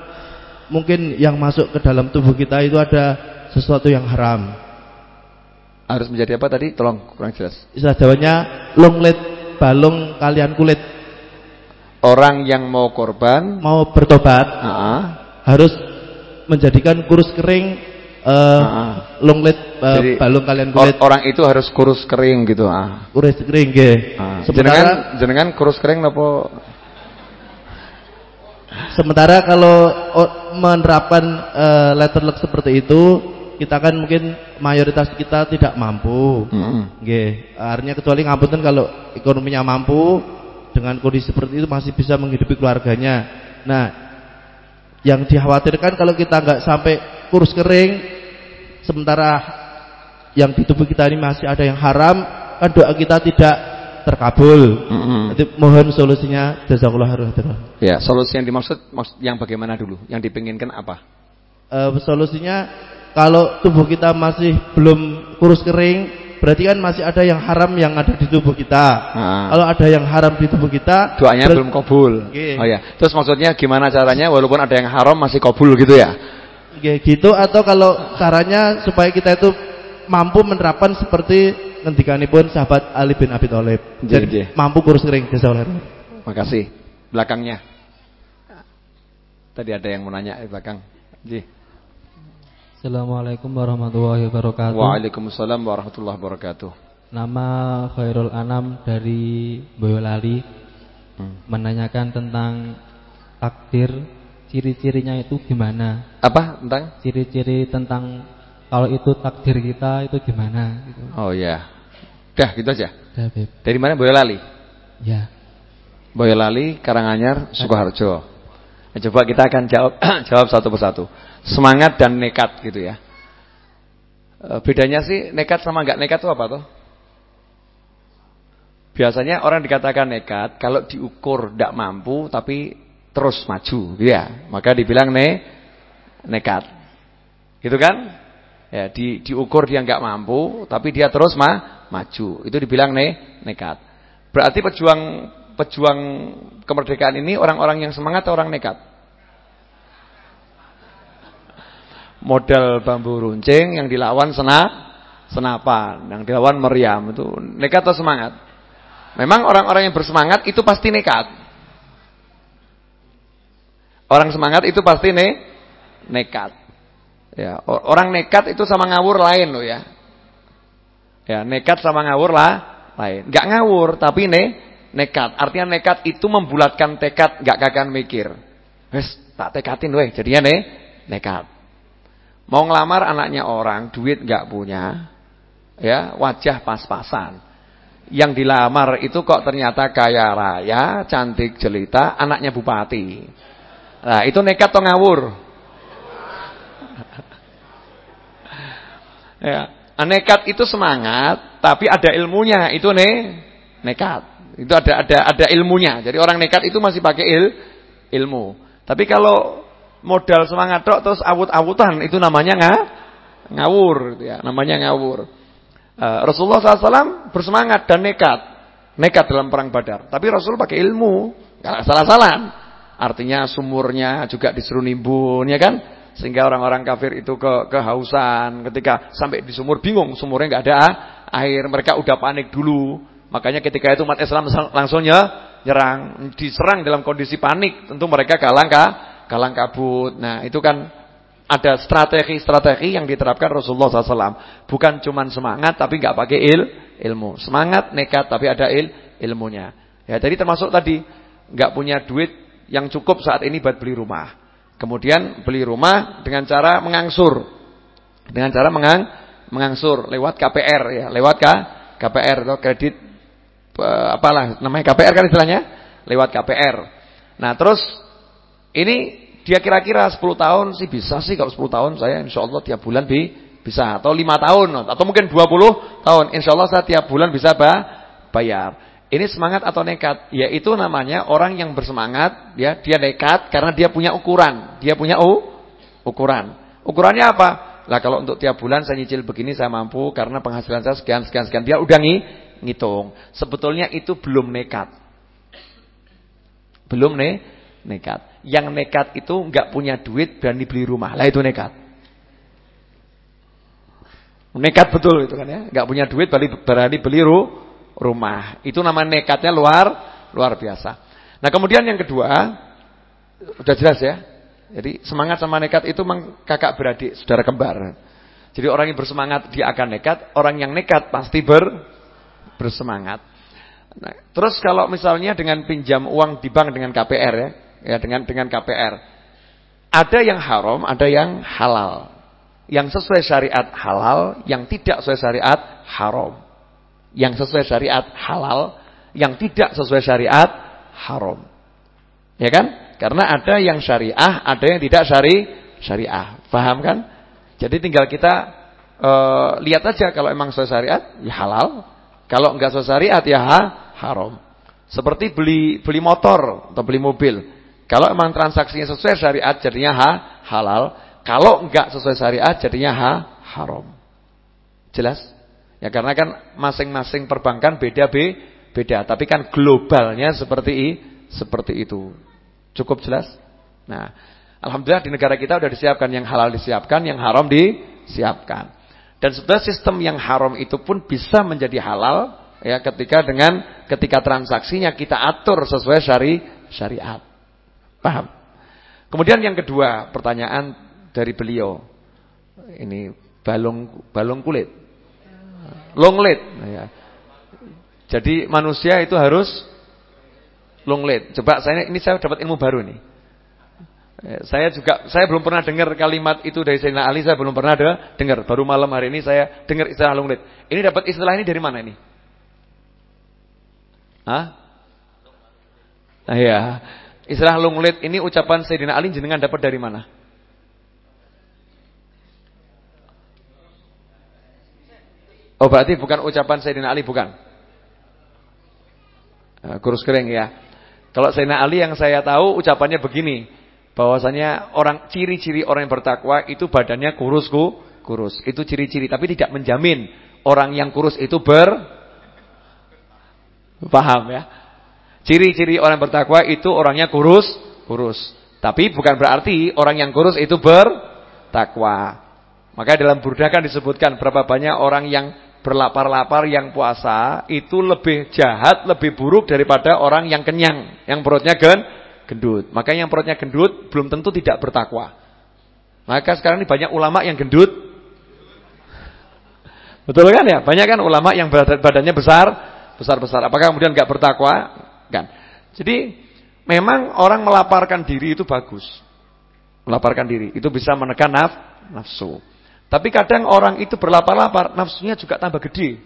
mungkin yang masuk ke dalam tubuh kita itu ada sesuatu yang haram. Harus menjadi apa tadi? Tolong kurang jelas. Istilah Jawanya longlet balung kalian kulit Orang yang mau korban, mau bertobat ah, harus menjadikan kurus kering eh, Ah. longlet eh, Jadi, balung kalian or- kulit orang itu harus kurus kering gitu. Ah. kurus kering nggih. Ah. Sementara Jenengan, jenengan kurus kering napa? sementara kalau o- menerapkan eh, letter luck seperti itu kita kan mungkin mayoritas kita tidak mampu. Hmm. Nggih, artinya kecuali ngapunten kalau ekonominya mampu dengan kondisi seperti itu masih bisa menghidupi keluarganya. Nah, yang dikhawatirkan kalau kita nggak sampai kurus kering sementara yang di tubuh kita ini masih ada yang haram, kan doa kita tidak terkabul. Mm-mm. Jadi mohon solusinya jazakallahu khairan. Ya, solusi yang dimaksud maksud yang bagaimana dulu? Yang dipinginkan apa? Eh, solusinya kalau tubuh kita masih belum kurus kering berarti kan masih ada yang haram yang ada di tubuh kita. Ah. Kalau ada yang haram di tubuh kita, Doanya belum kabul. Oke. Oh ya. Terus maksudnya gimana caranya walaupun ada yang haram masih kabul gitu ya? Oke, gitu atau kalau caranya supaya kita itu mampu menerapkan seperti ngendikanipun sahabat Ali bin Abi Thalib. Jadi nggih. mampu kurus kering jazakallahu. Makasih. Belakangnya. Tadi ada yang mau nanya di belakang. Ji. Assalamualaikum warahmatullahi wabarakatuh. Waalaikumsalam warahmatullahi wabarakatuh. Nama Khairul Anam dari Boyolali Hmm. menanyakan tentang takdir, ciri-cirinya itu gimana? Apa tentang? Ciri-ciri tentang kalau itu takdir kita itu gimana gitu. Oh ya. Dah gitu aja. Dah, Beb. Dari mana Boyolali? Ya. Boyolali, Karanganyar, Sukoharjo. Nah, coba kita akan jawab jawab satu persatu. Semangat dan nekat gitu ya. E, bedanya sih nekat sama nggak nekat itu apa tuh? Biasanya orang dikatakan nekat kalau diukur tidak mampu tapi terus maju, gitu ya. Maka dibilang ne nekat. Gitu kan? Ya, di diukur dia nggak mampu tapi dia terus ma maju. Itu dibilang ne nekat. Berarti pejuang pejuang kemerdekaan ini orang-orang yang semangat atau orang nekat? Modal bambu runcing yang dilawan sena senapan, yang dilawan meriam itu nekat atau semangat? Memang orang-orang yang bersemangat itu pasti nekat. Orang semangat itu pasti ne nekat. Ya, orang nekat itu sama ngawur lain loh ya. Ya, nekat sama ngawur lah lain. Enggak ngawur tapi ne nekat. Artinya nekat itu membulatkan tekad, enggak kakan mikir. Wes, tak tekatin weh, jadinya ne nekat. Mau ngelamar anaknya orang, duit enggak punya. Ya, wajah pas-pasan. Yang dilamar itu kok ternyata kaya raya, cantik jelita, anaknya bupati. Nah, itu nekat atau ngawur? ya. Nekat itu semangat, tapi ada ilmunya. Itu ne nekat. Itu ada ada ada ilmunya. Jadi orang nekat itu masih pakai il, ilmu. Tapi kalau modal semangat tok terus awut-awutan itu namanya nggak ngawur gitu ya. Namanya ngawur. Uh, Rasulullah SAW bersemangat dan nekat. Nekat dalam perang Badar. Tapi Rasul pakai ilmu. Salah-salah. Artinya sumurnya juga disuruh nimbun ya kan? Sehingga orang-orang kafir itu ke kehausan ketika sampai di sumur bingung, sumurnya nggak ada air, mereka udah panik dulu. Makanya ketika itu umat Islam langsungnya nyerang, diserang dalam kondisi panik, tentu mereka kalang kalang kabut. Nah, itu kan ada strategi-strategi yang diterapkan Rasulullah SAW. Bukan cuma semangat tapi nggak pakai il, ilmu. Semangat, nekat tapi ada il, ilmunya. Ya, jadi termasuk tadi nggak punya duit yang cukup saat ini buat beli rumah. Kemudian beli rumah dengan cara mengangsur. Dengan cara mengang, mengangsur lewat KPR ya, lewat K, KPR atau kredit apalah namanya KPR kan istilahnya, lewat KPR. Nah, terus ini dia kira-kira 10 tahun sih bisa sih kalau 10 tahun saya insya Allah tiap bulan bi bisa atau 5 tahun atau mungkin 20 tahun insya Allah saya tiap bulan bisa ba bayar. Ini semangat atau nekat? Ya itu namanya orang yang bersemangat, ya dia nekat karena dia punya ukuran. Dia punya uh, ukuran. Ukurannya apa? Lah kalau untuk tiap bulan saya nyicil begini saya mampu karena penghasilan saya sekian sekian sekian. Dia udah ng ngitung. Sebetulnya itu belum nekat. Belum ne nekat. Yang nekat itu nggak punya duit berani beli rumah. Lah itu nekat. Nekat betul itu kan ya. Nggak punya duit berani beli rumah rumah. Itu nama nekatnya luar luar biasa. Nah, kemudian yang kedua, udah jelas ya. Jadi semangat sama nekat itu memang kakak beradik, saudara kembar. Jadi orang yang bersemangat dia akan nekat, orang yang nekat pasti ber bersemangat. Nah, terus kalau misalnya dengan pinjam uang di bank dengan KPR ya, ya dengan dengan KPR. Ada yang haram, ada yang halal. Yang sesuai syariat halal, yang tidak sesuai syariat haram yang sesuai syariat halal, yang tidak sesuai syariat haram. Ya kan? Karena ada yang syariah, ada yang tidak syari syariah. Paham kan? Jadi tinggal kita uh, lihat aja kalau emang sesuai syariat ya halal, kalau enggak sesuai syariat ya ha, haram. Seperti beli beli motor atau beli mobil. Kalau emang transaksinya sesuai syariat jadinya ha, halal, kalau enggak sesuai syariat jadinya ha, haram. Jelas? Ya karena kan masing-masing perbankan beda be, beda, tapi kan globalnya seperti seperti itu. Cukup jelas? Nah, alhamdulillah di negara kita sudah disiapkan yang halal disiapkan, yang haram disiapkan. Dan sebenarnya sistem yang haram itu pun bisa menjadi halal ya ketika dengan ketika transaksinya kita atur sesuai syari syariat. Paham? Kemudian yang kedua, pertanyaan dari beliau. Ini balung balung kulit long lead. Ya. Jadi manusia itu harus long lead. Coba saya ini saya dapat ilmu baru nih. Ya, saya juga saya belum pernah dengar kalimat itu dari Sayyidina Ali, saya belum pernah ada dengar. Baru malam hari ini saya dengar istilah long lead. Ini dapat istilah ini dari mana ini? Hah? Nah, ya. Istilah long lead ini ucapan Sayyidina Ali jenengan dapat dari mana? Oh berarti bukan ucapan Sayyidina Ali bukan. Nah, kurus kering ya. Kalau Sayyidina Ali yang saya tahu ucapannya begini, bahwasanya orang ciri-ciri orang yang bertakwa itu badannya kurusku, kurus. Itu ciri-ciri tapi tidak menjamin orang yang kurus itu ber paham ya. Ciri-ciri orang bertakwa itu orangnya kurus, kurus. Tapi bukan berarti orang yang kurus itu bertakwa. Maka dalam burdah kan disebutkan berapa banyak orang yang berlapar-lapar yang puasa itu lebih jahat, lebih buruk daripada orang yang kenyang, yang perutnya gen, gendut. Maka yang perutnya gendut belum tentu tidak bertakwa. Maka sekarang ini banyak ulama yang gendut. Betul kan ya? Banyak kan ulama yang badannya besar, besar-besar. Apakah kemudian nggak bertakwa? Jadi memang orang melaparkan diri itu bagus. Melaparkan diri itu bisa menekan naf, nafsu. Tapi kadang orang itu berlapar-lapar, nafsunya juga tambah gede.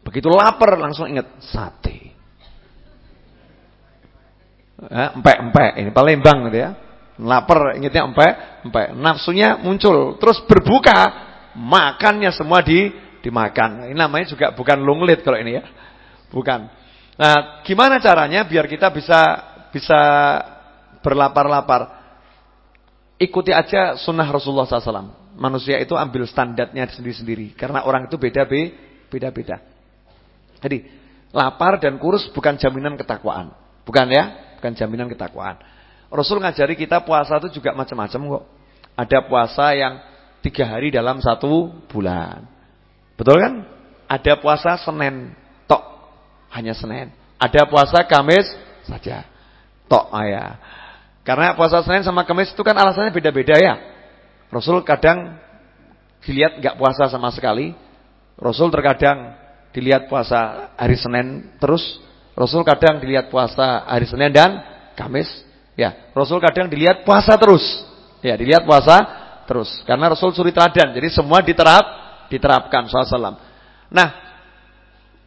Begitu lapar langsung ingat sate. Empek-empek, ini Palembang gitu ya. Lapar ingatnya empek, empek. Nafsunya muncul, terus berbuka, makannya semua di dimakan. Ini namanya juga bukan lunglit kalau ini ya. Bukan. Nah, gimana caranya biar kita bisa bisa berlapar-lapar? Ikuti aja sunnah Rasulullah SAW. Manusia itu ambil standarnya sendiri-sendiri. Karena orang itu beda-beda. Jadi, lapar dan kurus bukan jaminan ketakwaan. Bukan ya? Bukan jaminan ketakwaan. Rasul ngajari kita puasa itu juga macam-macam kok. Ada puasa yang tiga hari dalam satu bulan. Betul kan? Ada puasa Senin hanya Senin. Ada puasa Kamis saja, tok ayah. Karena puasa Senin sama Kamis itu kan alasannya beda-beda ya. Rasul kadang dilihat nggak puasa sama sekali. Rasul terkadang dilihat puasa hari Senin terus. Rasul kadang dilihat puasa hari Senin dan Kamis. Ya, Rasul kadang dilihat puasa terus. Ya, dilihat puasa terus. Karena Rasul suri teladan. Jadi semua diterap, diterapkan SAW. Nah,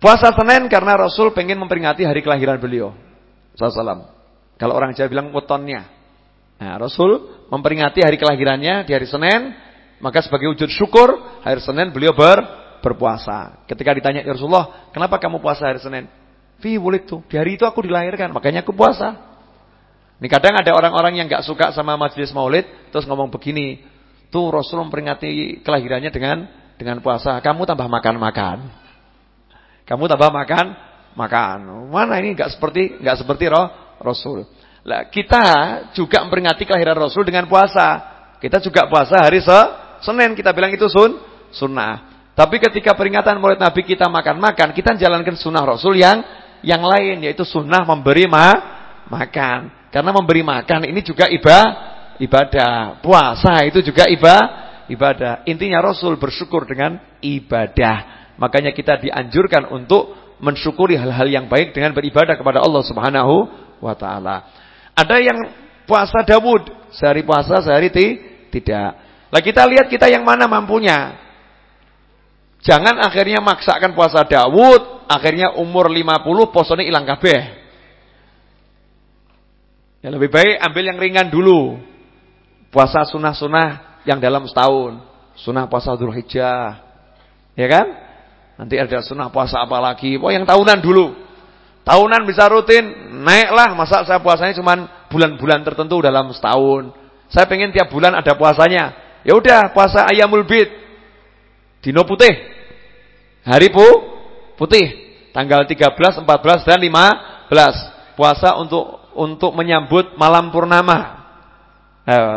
puasa Senin karena Rasul pengen memperingati hari kelahiran beliau. SAW. Kalau orang Jawa bilang wetonnya. Nah, Rasul memperingati hari kelahirannya di hari Senin, maka sebagai wujud syukur, hari Senin beliau ber berpuasa. Ketika ditanya ya Rasulullah, "Kenapa kamu puasa hari Senin?" "Fi tuh di hari itu aku dilahirkan, makanya aku puasa." Ini kadang ada orang-orang yang nggak suka sama majelis Maulid terus ngomong begini, "Tuh Rasul memperingati kelahirannya dengan dengan puasa, kamu tambah makan-makan." Kamu tambah makan, makan. Mana ini nggak seperti nggak seperti roh Rasul. Lah, kita juga memperingati kelahiran Rasul dengan puasa. Kita juga puasa hari se Senin, kita bilang itu sun sunnah. Tapi ketika peringatan murid Nabi kita makan-makan, kita jalankan sunnah Rasul yang yang lain, yaitu sunnah memberi ma makan. Karena memberi makan ini juga ibadah, ibadah. Puasa itu juga ibadah, ibadah. Intinya Rasul bersyukur dengan ibadah. Makanya kita dianjurkan untuk mensyukuri hal-hal yang baik dengan beribadah kepada Allah Subhanahu wa taala. Ada yang puasa Dawud, sehari puasa, sehari ti, tidak. Lah kita lihat kita yang mana mampunya. Jangan akhirnya maksakan puasa Dawud, akhirnya umur 50 posone hilang kabeh. Ya lebih baik ambil yang ringan dulu. Puasa sunnah-sunnah yang dalam setahun. Sunnah puasa Dzulhijjah. Ya kan? Nanti ada sunnah puasa apa lagi? Oh yang tahunan dulu. Tahunan bisa rutin, naiklah. Masa saya puasanya cuma bulan-bulan tertentu dalam setahun. Saya pengen tiap bulan ada puasanya. Ya udah, puasa ayamul bid. Dino putih. Hari pu putih. Tanggal 13, 14 dan 15. Puasa untuk untuk menyambut malam purnama. Eh,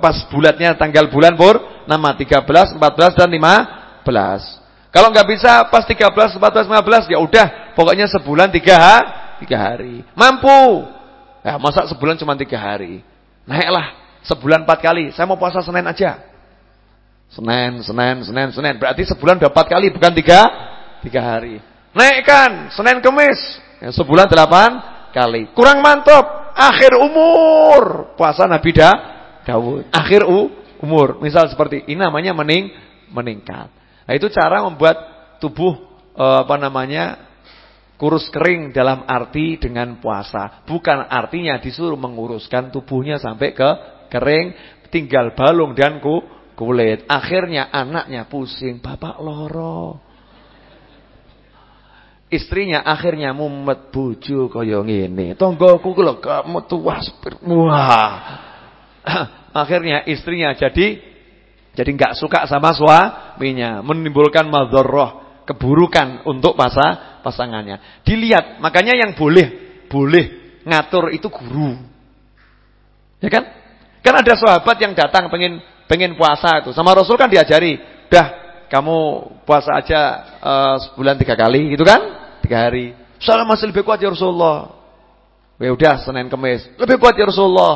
pas bulatnya tanggal bulan pur nama 13, 14 dan 15. Kalau nggak bisa pas 13, 14, 15 ya udah pokoknya sebulan tiga, tiga hari. Mampu. Ya masa sebulan cuma tiga hari. Naiklah sebulan empat kali. Saya mau puasa Senin aja. Senin, Senin, Senin, Senin. Berarti sebulan udah empat kali bukan tiga, tiga hari. Naikkan Senin Kemis. Ya, sebulan delapan kali. Kurang mantap. Akhir umur puasa Nabi da, Dawud. Akhir umur. Misal seperti ini namanya mening, meningkat. Nah, itu cara membuat tubuh eh, apa namanya? kurus kering dalam arti dengan puasa. Bukan artinya disuruh menguruskan tubuhnya sampai ke kering, tinggal balung dan ku, kulit. Akhirnya anaknya pusing, bapak loro. Istrinya akhirnya mumet buju kaya ngene. Tonggoku lho kamu tua wah. akhirnya istrinya jadi jadi nggak suka sama suaminya, menimbulkan madharrah, keburukan untuk pasa pasangannya. Dilihat, makanya yang boleh boleh ngatur itu guru. Ya kan? Kan ada sahabat yang datang pengen pengen puasa itu. Sama Rasul kan diajari, "Dah, kamu puasa aja uh, sebulan tiga kali." Gitu kan? Tiga hari. Saya masih lebih kuat ya Rasulullah. Ya udah Senin Kamis. Lebih kuat ya Rasulullah.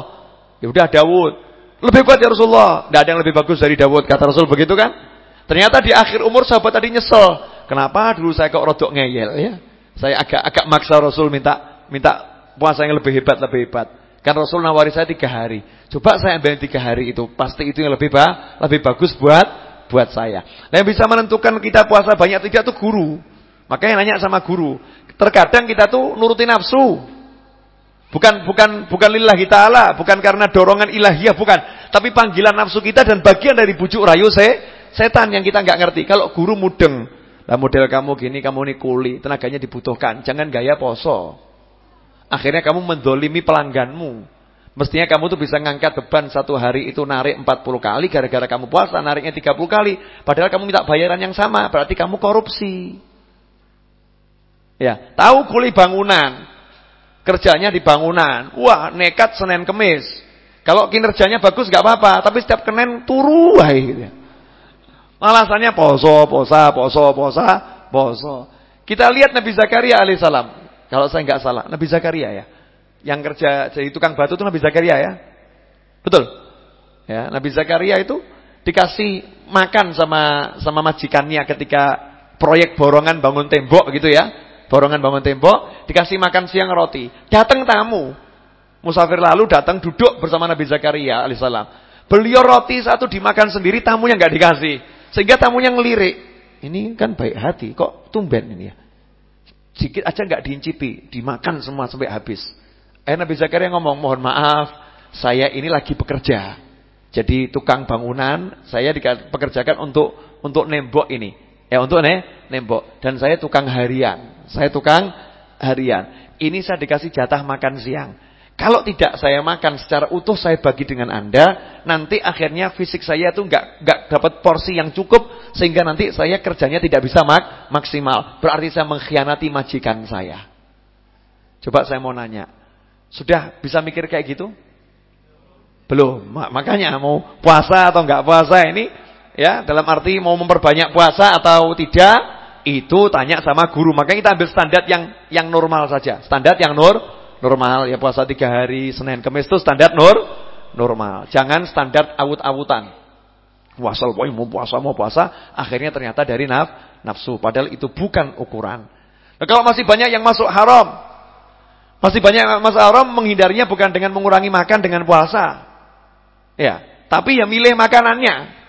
Ya udah Dawud. Lebih kuat ya Rasulullah. Tidak ada yang lebih bagus dari Dawud. Kata Rasul begitu kan? Ternyata di akhir umur sahabat tadi nyesel. Kenapa dulu saya kok rodok ngeyel ya? Saya agak agak maksa Rasul minta minta puasa yang lebih hebat, lebih hebat. Kan Rasul nawari saya tiga hari. Coba saya ambil tiga hari itu. Pasti itu yang lebih ba lebih bagus buat buat saya. Nah yang bisa menentukan kita puasa banyak tidak itu guru. Makanya nanya sama guru. Terkadang kita tuh nuruti nafsu. Bukan bukan bukan lillahi taala, bukan karena dorongan ilahiyah, bukan. Tapi panggilan nafsu kita dan bagian dari bujuk rayu se setan yang kita nggak ngerti. Kalau guru mudeng, lah model kamu gini, kamu ini kuli, tenaganya dibutuhkan. Jangan gaya poso. Akhirnya kamu mendolimi pelangganmu. Mestinya kamu tuh bisa ngangkat beban satu hari itu narik 40 kali gara-gara kamu puasa nariknya 30 kali. Padahal kamu minta bayaran yang sama, berarti kamu korupsi. Ya, tahu kuli bangunan. Kerjanya di bangunan. Wah, nekat Senin Kemis. Kalau kinerjanya bagus gak apa-apa, tapi setiap Kenen turu wae gitu. Ya. Alasannya poso, posa, poso, posa, poso. Kita lihat Nabi Zakaria alaihissalam. Kalau saya nggak salah, Nabi Zakaria ya. Yang kerja jadi tukang batu itu Nabi Zakaria ya. Betul. Ya, Nabi Zakaria itu dikasih makan sama sama majikannya ketika proyek borongan bangun tembok gitu ya. Borongan bangun tembok, dikasih makan siang roti. Datang tamu. Musafir lalu datang duduk bersama Nabi Zakaria alaihissalam. Beliau roti satu dimakan sendiri, tamunya nggak dikasih. Sehingga tamunya ngelirik. Ini kan baik hati, kok tumben ini ya. Sedikit aja nggak diincipi, dimakan semua sampai habis. Eh Nabi Zakaria ngomong, mohon maaf, saya ini lagi bekerja. Jadi tukang bangunan, saya dipekerjakan untuk untuk nembok ini. Ya untuk ne, nembok. Dan saya tukang harian. Saya tukang harian. Ini saya dikasih jatah makan siang. Kalau tidak saya makan secara utuh saya bagi dengan Anda, nanti akhirnya fisik saya itu nggak nggak dapat porsi yang cukup sehingga nanti saya kerjanya tidak bisa mak maksimal. Berarti saya mengkhianati majikan saya. Coba saya mau nanya, sudah bisa mikir kayak gitu? Belum. Makanya mau puasa atau enggak puasa ini ya, dalam arti mau memperbanyak puasa atau tidak, itu tanya sama guru. Makanya kita ambil standar yang yang normal saja. Standar yang nur normal ya puasa tiga hari Senin Kamis itu standar nur normal. Jangan standar awut-awutan. Puasa mau puasa mau puasa, akhirnya ternyata dari naf, nafsu. Padahal itu bukan ukuran. Nah, kalau masih banyak yang masuk haram, masih banyak masuk haram menghindarinya bukan dengan mengurangi makan dengan puasa. Ya, tapi ya milih makanannya.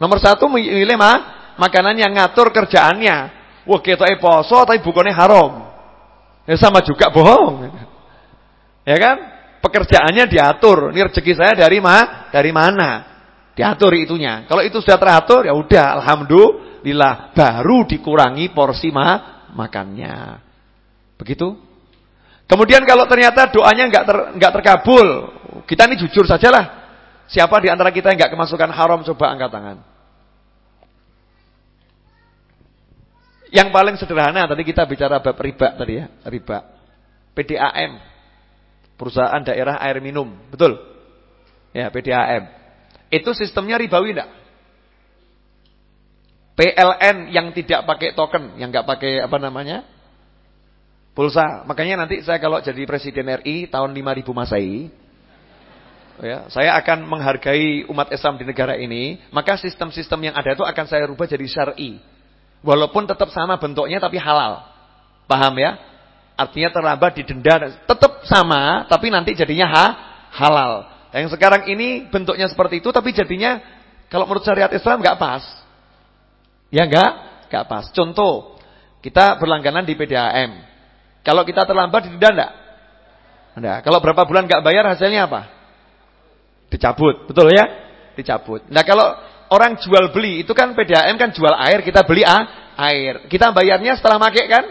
Nomor satu milih ma makanan yang ngatur kerjaannya. Wah, kita poso tapi bukannya haram. Ya sama juga bohong. Ya kan? Pekerjaannya diatur. Ini rezeki saya dari ma dari mana? Diatur itunya. Kalau itu sudah teratur ya udah alhamdulillah baru dikurangi porsi ma makannya. Begitu? Kemudian kalau ternyata doanya enggak ter, enggak terkabul, kita ini jujur sajalah. Siapa di antara kita yang enggak kemasukan haram coba angkat tangan. Yang paling sederhana tadi kita bicara bab riba tadi ya, riba. PDAM. Perusahaan daerah air minum, betul? Ya, PDAM. Itu sistemnya ribawi enggak? PLN yang tidak pakai token, yang enggak pakai apa namanya? pulsa. Makanya nanti saya kalau jadi presiden RI tahun 5000 Masehi, ya, saya akan menghargai umat Islam di negara ini, maka sistem-sistem yang ada itu akan saya rubah jadi syar'i. Walaupun tetap sama bentuknya tapi halal. Paham ya? Artinya terlambat didenda tetap sama tapi nanti jadinya ha, halal. Yang sekarang ini bentuknya seperti itu tapi jadinya kalau menurut syariat Islam nggak pas. Ya enggak? Enggak pas. Contoh, kita berlangganan di PDAM. Kalau kita terlambat didenda enggak? Enggak. Kalau berapa bulan enggak bayar hasilnya apa? Dicabut, betul ya? Dicabut. Nah, kalau orang jual beli itu kan PDAM kan jual air, kita beli ah, air. Kita bayarnya setelah pakai kan?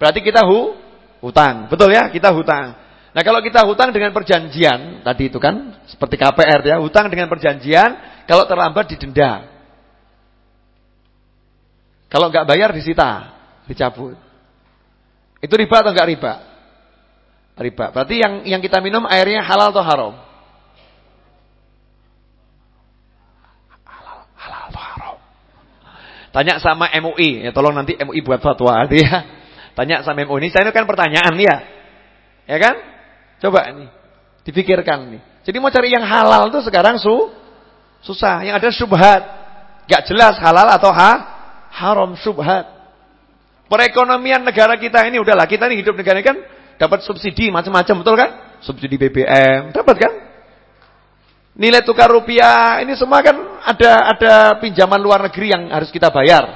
Berarti kita hu hutang. Betul ya? Kita hutang. Nah, kalau kita hutang dengan perjanjian, tadi itu kan seperti KPR ya, hutang dengan perjanjian, kalau terlambat didenda. Kalau enggak bayar disita, dicabut. Itu riba atau enggak riba? Riba. Berarti yang yang kita minum airnya halal atau haram? Halal, halal atau haram? Tanya sama MUI, ya tolong nanti MUI buat fatwa ya. Tanya sama MUI ini, saya ini kan pertanyaan ya. Ya kan? Coba ini dipikirkan nih. Jadi mau cari yang halal tuh sekarang su susah. Yang ada subhat. Gak jelas halal atau ha haram subhat. Perekonomian negara kita ini udahlah, kita ini hidup negara ini kan dapat subsidi macam-macam, betul kan? Subsidi BBM, dapat kan? Nilai tukar rupiah ini semua kan ada ada pinjaman luar negeri yang harus kita bayar.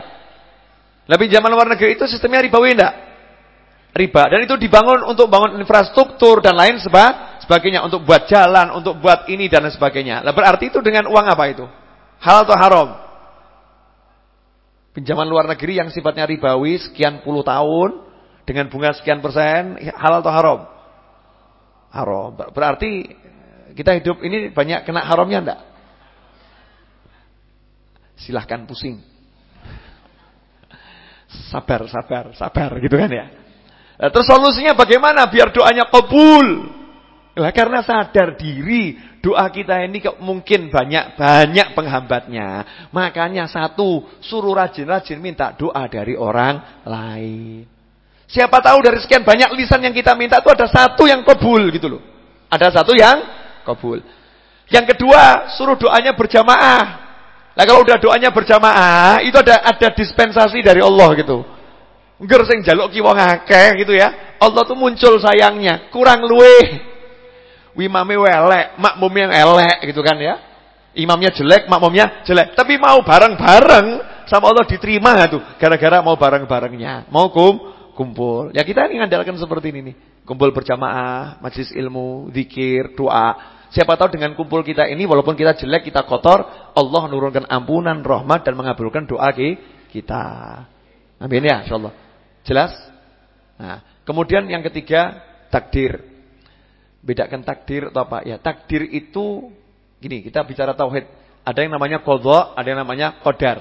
Nah, pinjaman luar negeri itu sistemnya ribawi enggak? Riba. Dan itu dibangun untuk bangun infrastruktur dan lain seba, sebagainya. Untuk buat jalan, untuk buat ini dan sebagainya. Nah, berarti itu dengan uang apa itu? Halal atau haram? Pinjaman luar negeri yang sifatnya ribawi sekian puluh tahun dengan bunga sekian persen halal atau haram? Haram. Berarti kita hidup ini banyak kena haramnya enggak? Silahkan pusing. Sabar, sabar, sabar gitu kan ya. Nah, terus solusinya bagaimana biar doanya kabul? Lah karena sadar diri doa kita ini mungkin banyak-banyak penghambatnya. Makanya satu, suruh rajin-rajin minta doa dari orang lain. Siapa tahu dari sekian banyak lisan yang kita minta itu ada satu yang kabul gitu loh. Ada satu yang kabul. Yang kedua, suruh doanya berjamaah. Nah kalau udah doanya berjamaah, itu ada ada dispensasi dari Allah gitu. Ngger sing jaluk ki wong gitu ya. Allah tuh muncul sayangnya, kurang luweh Imamnya welek, makmum yang elek gitu kan ya. Imamnya jelek, makmumnya jelek. Tapi mau bareng-bareng sama Allah diterima tuh. Gara-gara mau bareng-barengnya. Mau kum, kumpul. Ya kita ini ngandalkan seperti ini nih. Kumpul berjamaah, majlis ilmu, zikir, doa. Siapa tahu dengan kumpul kita ini walaupun kita jelek, kita kotor, Allah menurunkan ampunan, rahmat dan mengabulkan doa kita. Amin ya insyaallah. Jelas? Nah, kemudian yang ketiga, takdir. Bedakan takdir atau apa? Ya, takdir itu gini, kita bicara tauhid. Ada yang namanya qadha, ada yang namanya qadar.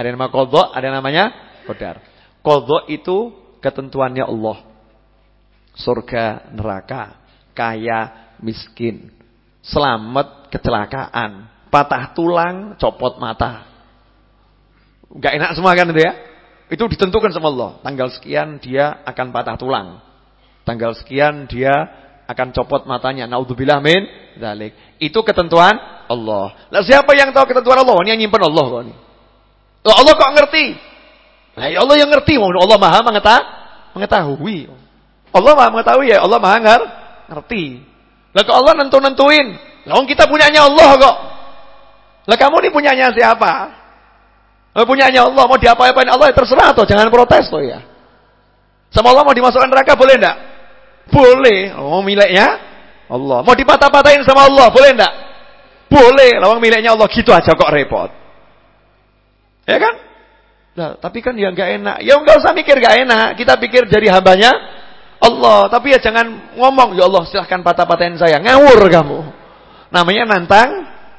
Ada yang namanya qadha, ada yang namanya qadar. Qadha itu ketentuannya Allah. Surga, neraka, kaya, miskin, selamat, kecelakaan, patah tulang, copot mata. Enggak enak semua kan itu ya? Itu ditentukan sama Allah. Tanggal sekian dia akan patah tulang. Tanggal sekian dia akan copot matanya. Naudzubillah min dzalik. Itu ketentuan Allah. Lah siapa yang tahu ketentuan Allah? Ini yang nyimpen Allah kok ini. Loh, Allah kok ngerti? Lah ya Allah yang ngerti. Allah Maha mengetahui. Allah Maha mengetahui ya, Allah Maha ngerti. Lah kok Allah nentu-nentuin? Lah kita punyanya Allah kok. Lah kamu ini punyanya siapa? Lah punyanya Allah, mau diapa-apain Allah ya terserah toh, jangan protes toh ya. Sama Allah mau dimasukkan neraka boleh enggak? Boleh. Oh, miliknya Allah. Mau dipatah-patahin sama Allah, boleh enggak? Boleh. Lawang miliknya Allah gitu aja kok repot. Ya kan? Nah, tapi kan ya enggak enak. Ya enggak usah mikir enggak enak. Kita pikir jadi hambanya Allah. Tapi ya jangan ngomong, ya Allah silahkan patah-patahin saya. Ngawur kamu. Namanya nantang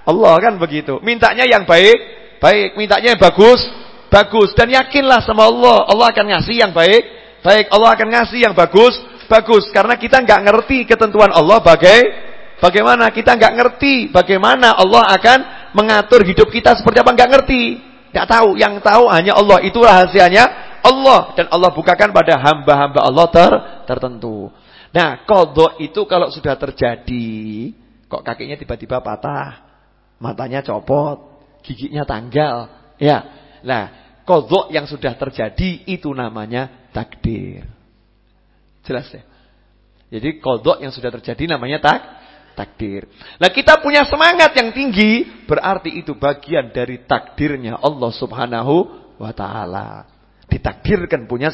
Allah kan begitu. Mintanya yang baik, baik. Mintanya yang bagus, bagus. Dan yakinlah sama Allah. Allah akan ngasih yang baik, baik. Allah akan ngasih yang bagus, bagus karena kita nggak ngerti ketentuan Allah bagai bagaimana kita nggak ngerti bagaimana Allah akan mengatur hidup kita seperti apa nggak ngerti nggak tahu yang tahu hanya Allah itu rahasianya Allah. Dan Allah bukakan pada hamba-hamba Allah ter tertentu. Nah kodok itu kalau sudah terjadi kok kakinya tiba-tiba patah? Matanya copot? Giginya tanggal? Ya. Nah kodok yang sudah terjadi itu namanya takdir. Jelas ya? Jadi kodok yang sudah terjadi namanya tak takdir. Nah kita punya semangat yang tinggi, berarti itu bagian dari takdirnya Allah subhanahu wa ta'ala. Ditakdirkan punya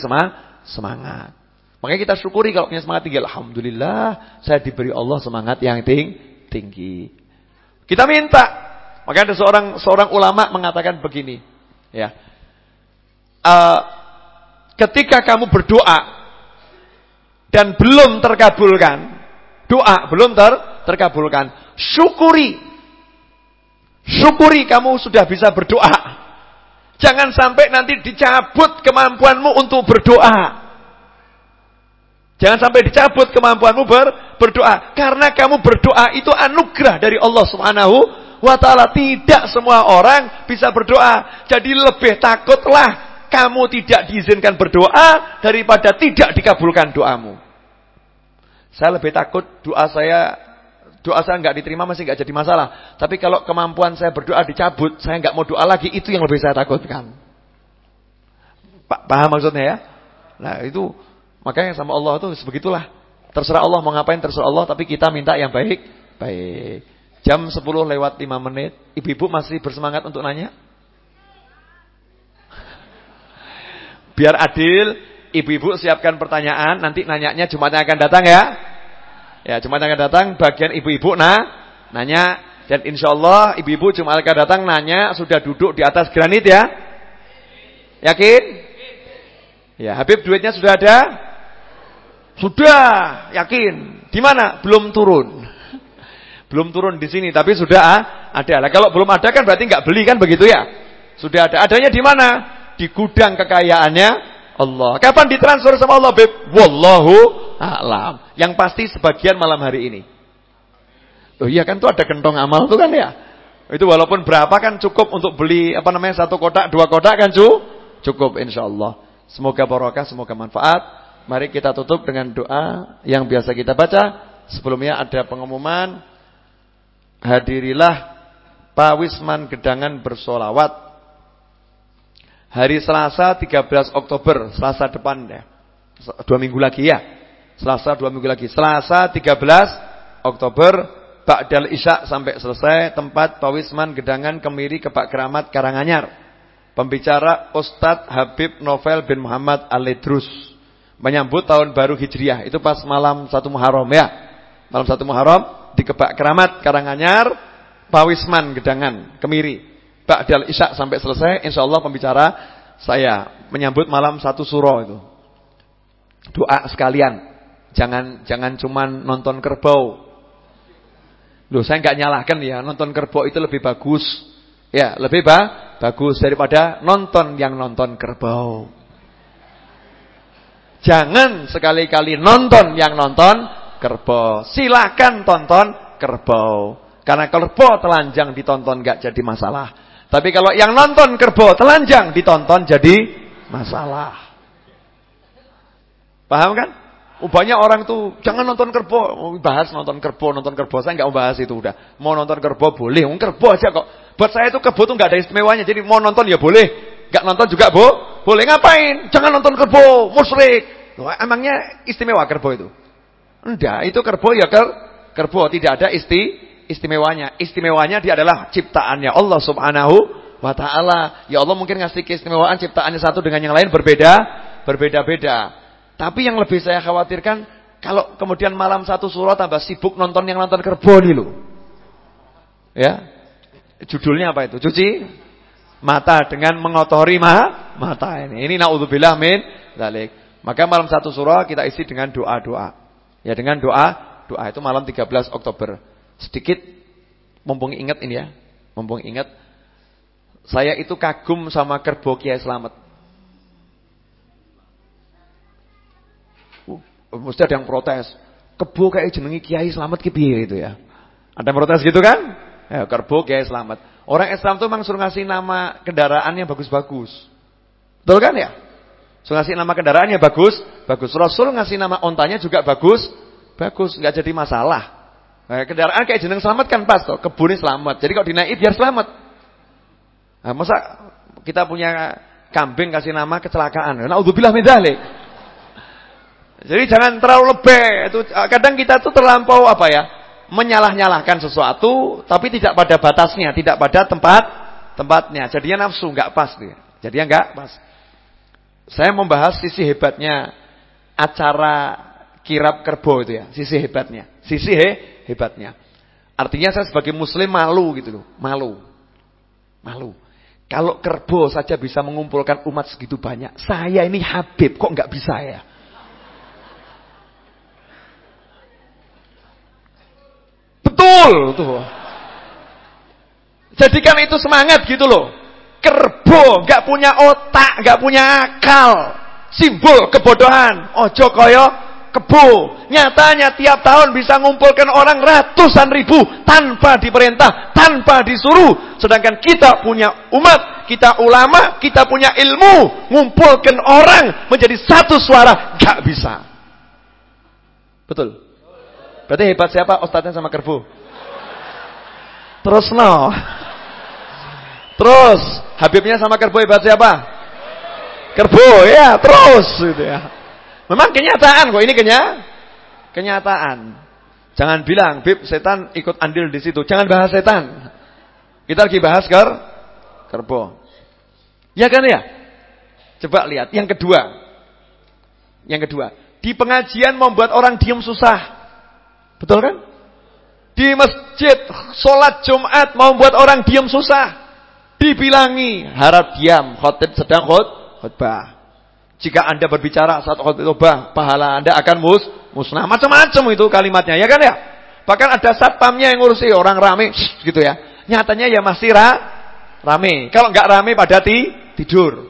semangat. Makanya kita syukuri kalau punya semangat tinggi. Alhamdulillah saya diberi Allah semangat yang ting tinggi. Kita minta. Makanya ada seorang seorang ulama mengatakan begini. ya uh, Ketika kamu berdoa dan belum terkabulkan, doa belum ter terkabulkan, syukuri. Syukuri kamu sudah bisa berdoa. Jangan sampai nanti dicabut kemampuanmu untuk berdoa. Jangan sampai dicabut kemampuanmu ber, berdoa karena kamu berdoa itu anugerah dari Allah Subhanahu wa taala. Tidak semua orang bisa berdoa. Jadi lebih takutlah kamu tidak diizinkan berdoa daripada tidak dikabulkan doamu. Saya lebih takut doa saya doa saya nggak diterima masih nggak jadi masalah. Tapi kalau kemampuan saya berdoa dicabut, saya nggak mau doa lagi, itu yang lebih saya takutkan. Pak paham maksudnya ya? Nah, itu makanya sama Allah itu sebegitulah. Terserah Allah mau ngapain terserah Allah, tapi kita minta yang baik, baik. Jam 10 lewat 5 menit, ibu-ibu masih bersemangat untuk nanya? Biar adil, Ibu-ibu siapkan pertanyaan, nanti nanyanya Jumatnya akan datang ya. Ya, Jumat akan datang bagian ibu-ibu nah nanya dan insya Allah ibu-ibu Jumat akan datang nanya sudah duduk di atas granit ya. Yakin? Ya, Habib duitnya sudah ada? Sudah, yakin. Di mana? Belum turun. Belum turun di sini, tapi sudah ah, ada. Lah kalau belum ada kan berarti nggak beli kan begitu ya? Sudah ada. Adanya di mana? Di gudang kekayaannya Allah. Kapan ditransfer sama Allah, Beb? Wallahu a'lam. Yang pasti sebagian malam hari ini. Oh iya kan tuh ada kentong amal tuh kan ya? Itu walaupun berapa kan cukup untuk beli apa namanya satu kotak, dua kotak kan cu? Cukup insyaallah. Semoga barokah, semoga manfaat. Mari kita tutup dengan doa yang biasa kita baca. Sebelumnya ada pengumuman hadirilah Pak Wisman Gedangan bersolawat hari Selasa 13 Oktober, Selasa depan ya. Dua minggu lagi ya. Selasa dua minggu lagi. Selasa 13 Oktober Ba'dal Isya sampai selesai tempat Pak Wisman Gedangan Kemiri ke Pak Keramat Karanganyar. Pembicara Ustadz Habib Novel bin Muhammad Aledrus menyambut tahun baru Hijriah. Itu pas malam satu Muharram ya. Malam satu Muharram di Kebak Keramat Karanganyar, Pak Wisman Gedangan Kemiri. Ba'dal Isya sampai selesai insyaallah pembicara saya menyambut malam satu suro itu. Doa sekalian. Jangan jangan cuman nonton kerbau, Loh, saya nggak nyalahkan ya, nonton kerbau itu lebih bagus. Ya, lebih ba bagus daripada nonton yang nonton kerbau. Jangan sekali-kali nonton yang nonton kerbau. Silakan tonton kerbau. Karena kerbau telanjang ditonton nggak jadi masalah. Tapi kalau yang nonton kerbau telanjang ditonton jadi masalah. Paham kan? Oh, banyak orang tuh jangan nonton kerbau, bahas nonton kerbau, nonton kerbau. Saya nggak mau bahas itu udah. Mau nonton kerbau boleh, mau kerbau aja kok. Buat saya itu kerbau tuh nggak ada istimewanya. Jadi mau nonton ya boleh, nggak nonton juga bo, boleh. Ngapain? Jangan nonton kerbau, musyrik. Emangnya istimewa kerbau itu? Enggak, itu kerbau ya ker, kerbau tidak ada isti istimewanya. Istimewanya dia adalah ciptaannya Allah Subhanahu wa taala. Ya Allah mungkin ngasih keistimewaan ciptaannya satu dengan yang lain berbeda, berbeda-beda. Tapi yang lebih saya khawatirkan kalau kemudian malam satu surah tambah sibuk nonton yang nonton kerbau nih loh. Ya. Judulnya apa itu? Cuci mata dengan mengotori ma mata ini. Ini naudzubillah min dzalik. Maka malam satu surah kita isi dengan doa-doa. Ya dengan doa, doa itu malam 13 Oktober. Sedikit mumpung ingat ini ya. Mumpung ingat saya itu kagum sama kerbau Kiai Slamet. Mesti ada yang protes. Kebo kayak jenengi Kiai Slamet ki itu ya. Ada yang protes gitu kan? Ya, kerbo Kiai Slamet. Orang Islam tuh memang suruh ngasih nama kendaraannya bagus-bagus. Betul kan ya? Suruh ngasih nama kendaraannya bagus, bagus. Rasul ngasih nama ontanya juga bagus, bagus, nggak jadi masalah. Nah, kendaraan kayak jeneng selamat kan pas tuh, kebun selamat. Jadi kalau dinaik biar selamat. Nah, masa kita punya kambing kasih nama kecelakaan. Nah, udzubillah min dzalik. Jadi jangan terlalu lebih. Itu kadang kita tuh terlampau apa ya? Menyalah-nyalahkan sesuatu tapi tidak pada batasnya, tidak pada tempat tempatnya. Jadinya nafsu nggak pas dia. Jadinya nggak pas. Saya membahas sisi hebatnya acara kirap kerbau itu ya, sisi hebatnya. Sisi he, hebatnya. Artinya saya sebagai muslim malu gitu loh, malu. Malu. Kalau kerbau saja bisa mengumpulkan umat segitu banyak, saya ini Habib kok nggak bisa ya? Betul tuh. Jadikan itu semangat gitu loh. Kerbo, nggak punya otak, nggak punya akal. Simbol kebodohan. Ojo koyo kebo. Nyatanya tiap tahun bisa ngumpulkan orang ratusan ribu tanpa diperintah, tanpa disuruh. Sedangkan kita punya umat, kita ulama, kita punya ilmu, ngumpulkan orang menjadi satu suara, nggak bisa. Betul. Berarti hebat siapa? Ustadznya sama kerbu. Terus no. Terus Habibnya sama Kerbo hebat siapa? Kerbo ya terus gitu ya. Memang kenyataan kok ini kenya kenyataan. Jangan bilang Bib setan ikut andil di situ. Jangan bahas setan. Kita lagi bahas ker Kerbo. Ya kan ya? Coba lihat yang kedua. Yang kedua, di pengajian membuat orang diam susah. Betul kan? Di masjid, sholat Jumat mau buat orang diam susah. Dibilangi, harap diam, khotib sedang khut, khutbah. Jika Anda berbicara saat khutbah, pahala Anda akan mus musnah. Macam-macam itu kalimatnya, ya kan ya? Bahkan ada satpamnya yang ngurusi orang rame gitu ya. Nyatanya ya masih ra, rame. Kalau nggak rame pada ti, tidur.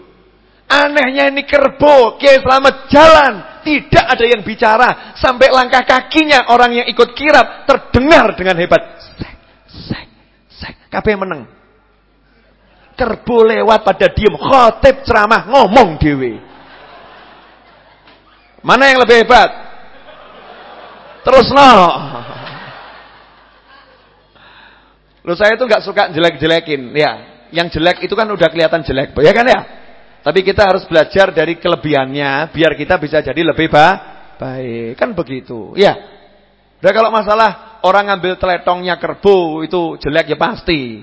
Anehnya ini kerbo, Kiai Selamat jalan, tidak ada yang bicara sampai langkah kakinya orang yang ikut kirap terdengar dengan hebat. Sek, sek, sek. Kabeh meneng. Kerbo lewat pada diem, khotib ceramah ngomong dewi. Mana yang lebih hebat? Terus no. Lu saya itu nggak suka jelek-jelekin, ya. Yang jelek itu kan udah kelihatan jelek, ya kan ya? Tapi kita harus belajar dari kelebihannya biar kita bisa jadi lebih ba baik. Kan begitu. Ya. Dan kalau masalah orang ngambil teletongnya kerbau itu jelek ya pasti.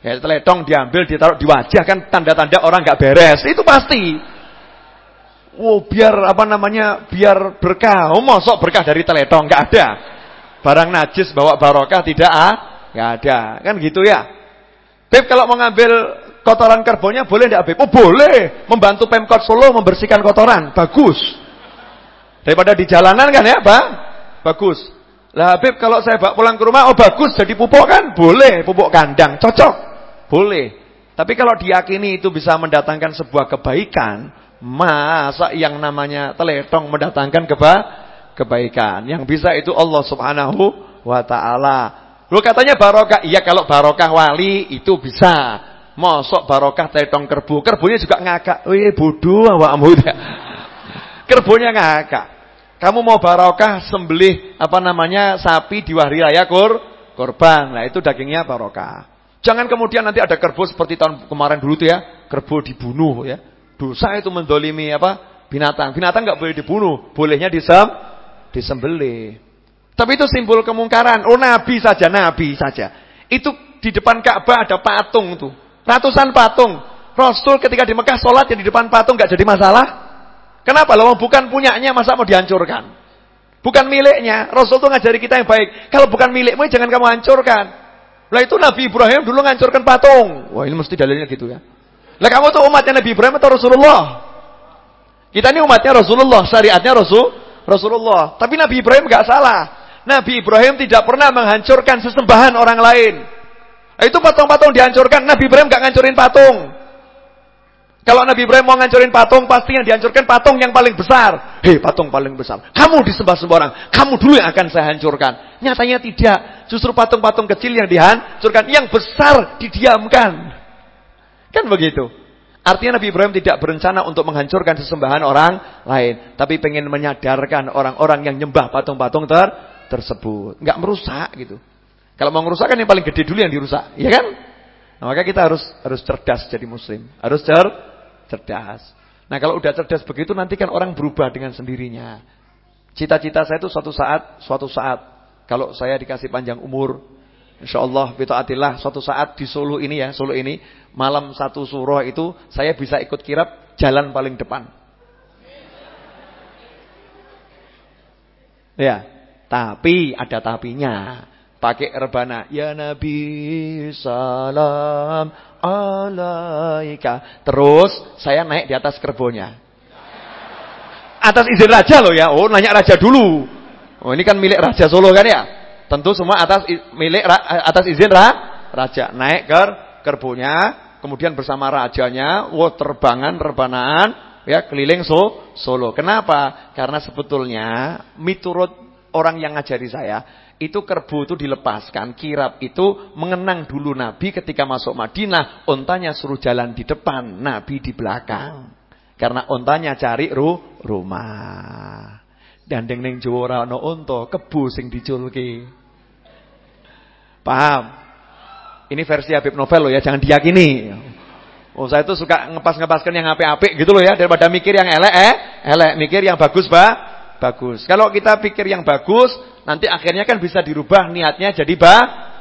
Ya teletong diambil ditaruh di wajah kan tanda-tanda orang nggak beres. Itu pasti. Wow, biar apa namanya? Biar berkah. Oh, mosok berkah dari teletong nggak ada. Barang najis bawa barokah tidak ah, nggak ada. Kan gitu ya. Beb kalau mau ngambil kotoran karbonnya boleh tidak Habib? Oh boleh. Membantu Pemkot Solo membersihkan kotoran. Bagus. Daripada di jalanan kan ya Pak? Bagus. Lah Habib kalau saya bawa pulang ke rumah, oh bagus jadi pupuk kan? Boleh. Pupuk kandang. Cocok. Boleh. Tapi kalau diyakini itu bisa mendatangkan sebuah kebaikan, masa yang namanya teletong mendatangkan keba kebaikan? Yang bisa itu Allah subhanahu wa ta'ala. Lu katanya barokah. Iya kalau barokah wali itu bisa. Mosok barokah tetong kerbu. Kerbunya juga ngakak. Wih bodoh awakmu. Kerbunya ngakak. Kamu mau barokah sembelih apa namanya sapi di hari raya kur korban. Nah itu dagingnya barokah. Jangan kemudian nanti ada kerbu seperti tahun kemarin dulu tuh ya, kerbu dibunuh ya. Dosa itu mendolimi apa? Binatang. Binatang nggak boleh dibunuh, bolehnya disem disembelih. Tapi itu simbol kemungkaran. Oh nabi saja, nabi saja. Itu di depan Ka'bah ada patung tuh. Ratusan patung. Rasul ketika di Mekah sholat yang di depan patung gak jadi masalah. Kenapa? Loh bukan punyanya masa mau dihancurkan. Bukan miliknya. Rasul tuh ngajari kita yang baik. Kalau bukan milikmu jangan kamu hancurkan. Lah itu Nabi Ibrahim dulu ngancurkan patung. Wah ini mesti dalilnya gitu ya. Lah kamu tuh umatnya Nabi Ibrahim atau Rasulullah? Kita ini umatnya Rasulullah, syariatnya Rasul Rasulullah. Tapi Nabi Ibrahim gak salah. Nabi Ibrahim tidak pernah menghancurkan sesembahan orang lain. Nah, itu patung-patung dihancurkan. Nabi Ibrahim gak ngancurin patung. Kalau Nabi Ibrahim mau ngancurin patung, pasti yang dihancurkan patung yang paling besar. Hei, patung paling besar. Kamu disembah semua orang. Kamu dulu yang akan saya hancurkan. Nyatanya tidak. Justru patung-patung kecil yang dihancurkan. Yang besar didiamkan. Kan begitu. Artinya Nabi Ibrahim tidak berencana untuk menghancurkan sesembahan orang lain. Tapi pengen menyadarkan orang-orang yang nyembah patung-patung ter tersebut. Nggak merusak gitu. Kalau mau merusak kan yang paling gede dulu yang dirusak, ya kan? Nah, maka kita harus harus cerdas jadi muslim. Harus cer cerdas. Nah, kalau udah cerdas begitu nanti kan orang berubah dengan sendirinya. Cita-cita saya itu suatu saat, suatu saat kalau saya dikasih panjang umur, insyaallah bitaatillah suatu saat di Solo ini ya, Solo ini malam satu surah itu saya bisa ikut kirap jalan paling depan. Ya, tapi ada tapinya. Pakai rebana ya nabi salam alaika. Terus saya naik di atas kerbonya. Atas izin raja loh ya oh nanya raja dulu. Oh ini kan milik raja Solo kan ya tentu semua atas milik atas izin ra, raja naik ke kerbonya kemudian bersama rajanya wow terbangan rebanaan ya keliling so, Solo kenapa karena sebetulnya miturut orang yang ngajari saya itu kerbu itu dilepaskan, kirap itu mengenang dulu Nabi ketika masuk Madinah, ontanya suruh jalan di depan, Nabi di belakang. Karena ontanya cari ru rumah. Dan ning Jawa ora ana unta, kebu sing diculke. Paham? Ini versi Habib Novel loh ya, jangan diyakini. Oh, saya itu suka ngepas-ngepaskan yang apik-apik gitu loh ya, daripada mikir yang elek eh, elek, mikir yang bagus, Pak. Bagus. Kalau kita pikir yang bagus, nanti akhirnya kan bisa dirubah niatnya jadi ba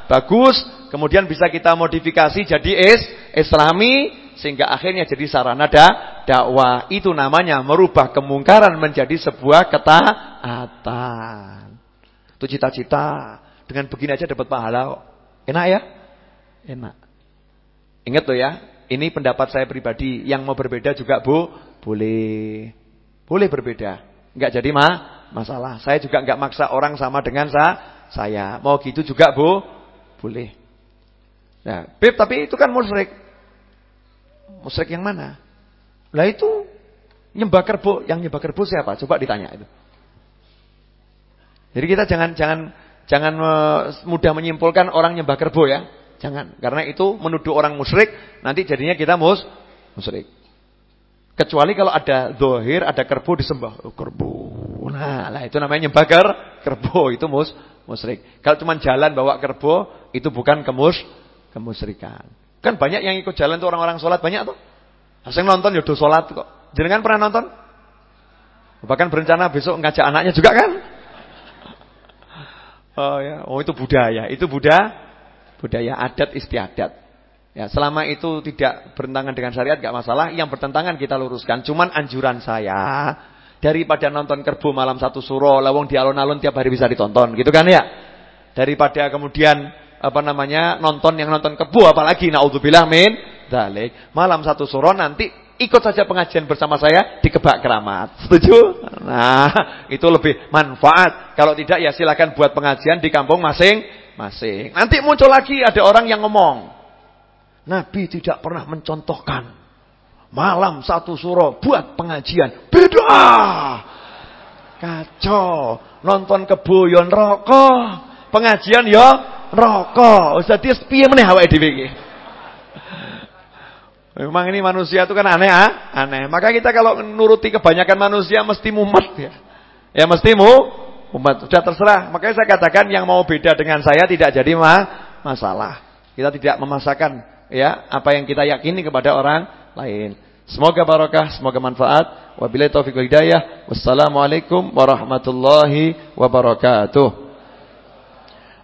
bagus, kemudian bisa kita modifikasi jadi is islami sehingga akhirnya jadi sarana da, dakwah. Itu namanya merubah kemungkaran menjadi sebuah ketaatan. Itu cita-cita. Dengan begini aja dapat pahala. Enak ya? Enak. Ingat loh ya, Ini pendapat saya pribadi. Yang mau berbeda juga bu, boleh. Boleh berbeda. Enggak jadi mah masalah. Saya juga enggak maksa orang sama dengan sa saya. Mau gitu juga bu, boleh. Nah, tapi itu kan musyrik. Musyrik yang mana? Lah itu nyembah kerbau, yang nyembah kerbau siapa? Coba ditanya itu. Jadi kita jangan jangan jangan mudah menyimpulkan orang nyembah kerbau ya. Jangan, karena itu menuduh orang musyrik, nanti jadinya kita mus musyrik. Kecuali kalau ada dohir, ada kerbau disembah. Oh, kerbau. Nah, lah itu namanya nyembah ker, kerbau, itu mus musyrik. Kalau cuma jalan bawa kerbau, itu bukan kemus kemusyrikan. Kan banyak yang ikut jalan tuh orang-orang sholat banyak tuh. Asing nonton ya sholat kok. Jangan pernah nonton? Bahkan berencana besok ngajak anaknya juga kan? Oh ya, oh itu budaya, itu budaya budaya adat istiadat. Ya, selama itu tidak bertentangan dengan syariat gak masalah, yang bertentangan kita luruskan. Cuman anjuran saya daripada nonton kerbu malam satu suro, lawang di alun-alun tiap hari bisa ditonton, gitu kan ya? Daripada kemudian apa namanya nonton yang nonton kebu apalagi naudzubillah min dzalik. Malam satu suro nanti ikut saja pengajian bersama saya di Kebak Keramat. Setuju? Nah, itu lebih manfaat. Kalau tidak ya silakan buat pengajian di kampung masing masing. Nanti muncul lagi ada orang yang ngomong. Nabi tidak pernah mencontohkan. Malam satu suro buat pengajian. Beda. Kacau. Nonton keboyon rokok. Pengajian ya rokok. Jadi piye meneh awake dhewe iki? Memang ini manusia itu kan aneh ah? Aneh. Maka kita kalau nuruti kebanyakan manusia mesti mumet ya. Ya mesti mu umat. Sudah terserah. Makanya saya katakan yang mau beda dengan saya tidak jadi ma masalah. Kita tidak memasakkan ya apa yang kita yakini kepada orang lain. Semoga barokah, semoga manfaat. Wabillahi taufiq wal hidayah. Wassalamualaikum warahmatullahi wabarakatuh.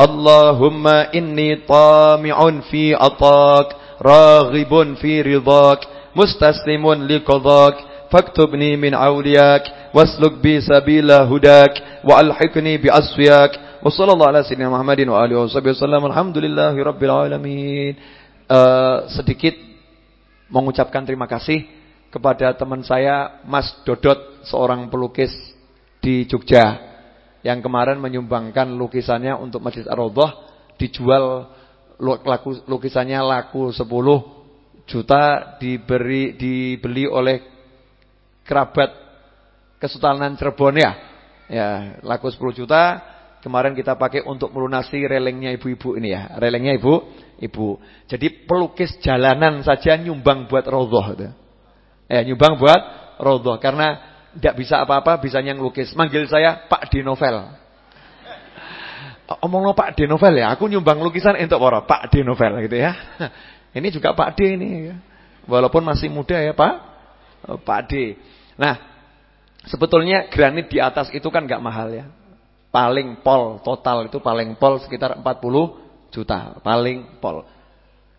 اللهم إني طامع في عطاك راغب في رضاك مستسلم لقضاك فاكتبني من أولياك واسلك بي سبيل هداك وألحقني بأسفياك وصلى الله على سيدنا محمد وآله وصحبه وسلم الحمد لله رب العالمين uh, sedikit mengucapkan terima kasih kepada teman saya Mas Dodot seorang pelukis di Jogja yang kemarin menyumbangkan lukisannya untuk Masjid Ar-Raudhah dijual lukisannya laku 10 juta diberi dibeli oleh kerabat Kesultanan Cirebon ya. Ya, laku 10 juta. Kemarin kita pakai untuk melunasi relengnya ibu-ibu ini ya. Relengnya ibu, ibu. Jadi pelukis jalanan saja nyumbang buat rodoh itu. Ya, nyumbang buat rodoh karena tidak bisa apa-apa, bisanya ngelukis. Manggil saya Pak D Novel. Omong lo Pak D Novel ya, aku nyumbang lukisan untuk para Pak D Novel gitu ya. Ini juga Pak D ini ya. Walaupun masih muda ya Pak oh, Pak D. Nah, sebetulnya granit di atas itu kan nggak mahal ya. Paling pol total itu paling pol sekitar 40 juta, paling pol.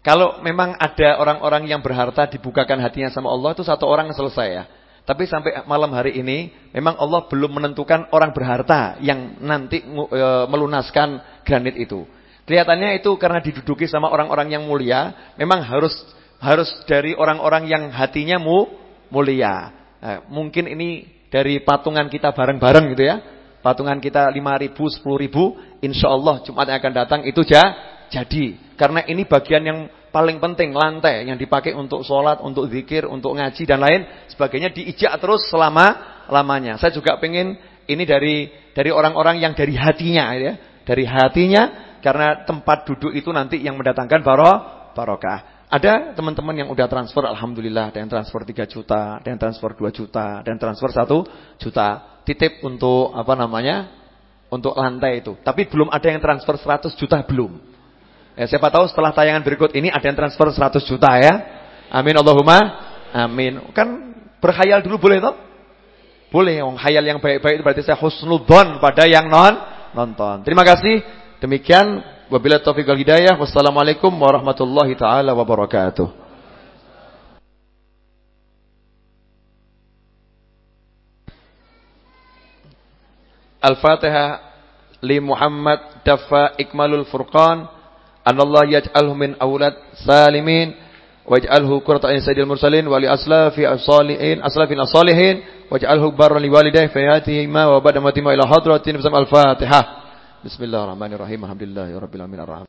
Kalau memang ada orang-orang yang berharta dibukakan hatinya sama Allah itu satu orang selesai ya. Tapi sampai malam hari ini memang Allah belum menentukan orang berharta yang nanti e, melunaskan granit itu. Kelihatannya itu karena diduduki sama orang-orang yang mulia, memang harus harus dari orang-orang yang hatinya mu, mulia. Nah, mungkin ini dari patungan kita bareng-bareng gitu ya. Patungan kita 5 ribu, 10 ribu, insya Allah Jumat yang akan datang itu ja, jadi. Karena ini bagian yang paling penting, lantai yang dipakai untuk sholat, untuk zikir, untuk ngaji dan lain sebagainya diijak terus selama lamanya. Saya juga pengen ini dari dari orang-orang yang dari hatinya ya, dari hatinya karena tempat duduk itu nanti yang mendatangkan barokah. Ada teman-teman yang udah transfer alhamdulillah, ada yang transfer 3 juta, ada yang transfer 2 juta, ada yang transfer 1 juta. Titip untuk apa namanya? Untuk lantai itu. Tapi belum ada yang transfer 100 juta belum. Ya, siapa tahu setelah tayangan berikut ini ada yang transfer 100 juta ya. Amin Allahumma amin. Kan berkhayal dulu boleh toh? Boleh. Yang khayal yang baik-baik itu berarti saya husnudzon pada yang non nonton. Terima kasih. Demikian Wabillahi taufiq wal hidayah. Wassalamualaikum warahmatullahi taala wabarakatuh. Al-Fatihah li Muhammad dafa ikmalul furqan أن الله يجعله من أولاد سالمين واجعله كرة عين سيد المرسلين ولي أسلاف الصالحين أسلاف الصالحين واجعله برا لوالديه في حياته ما وبعد ما تم إلى حضرة بسم الفاتحة. بسم الله الرحمن الرحيم الحمد لله رب العالمين الرحمن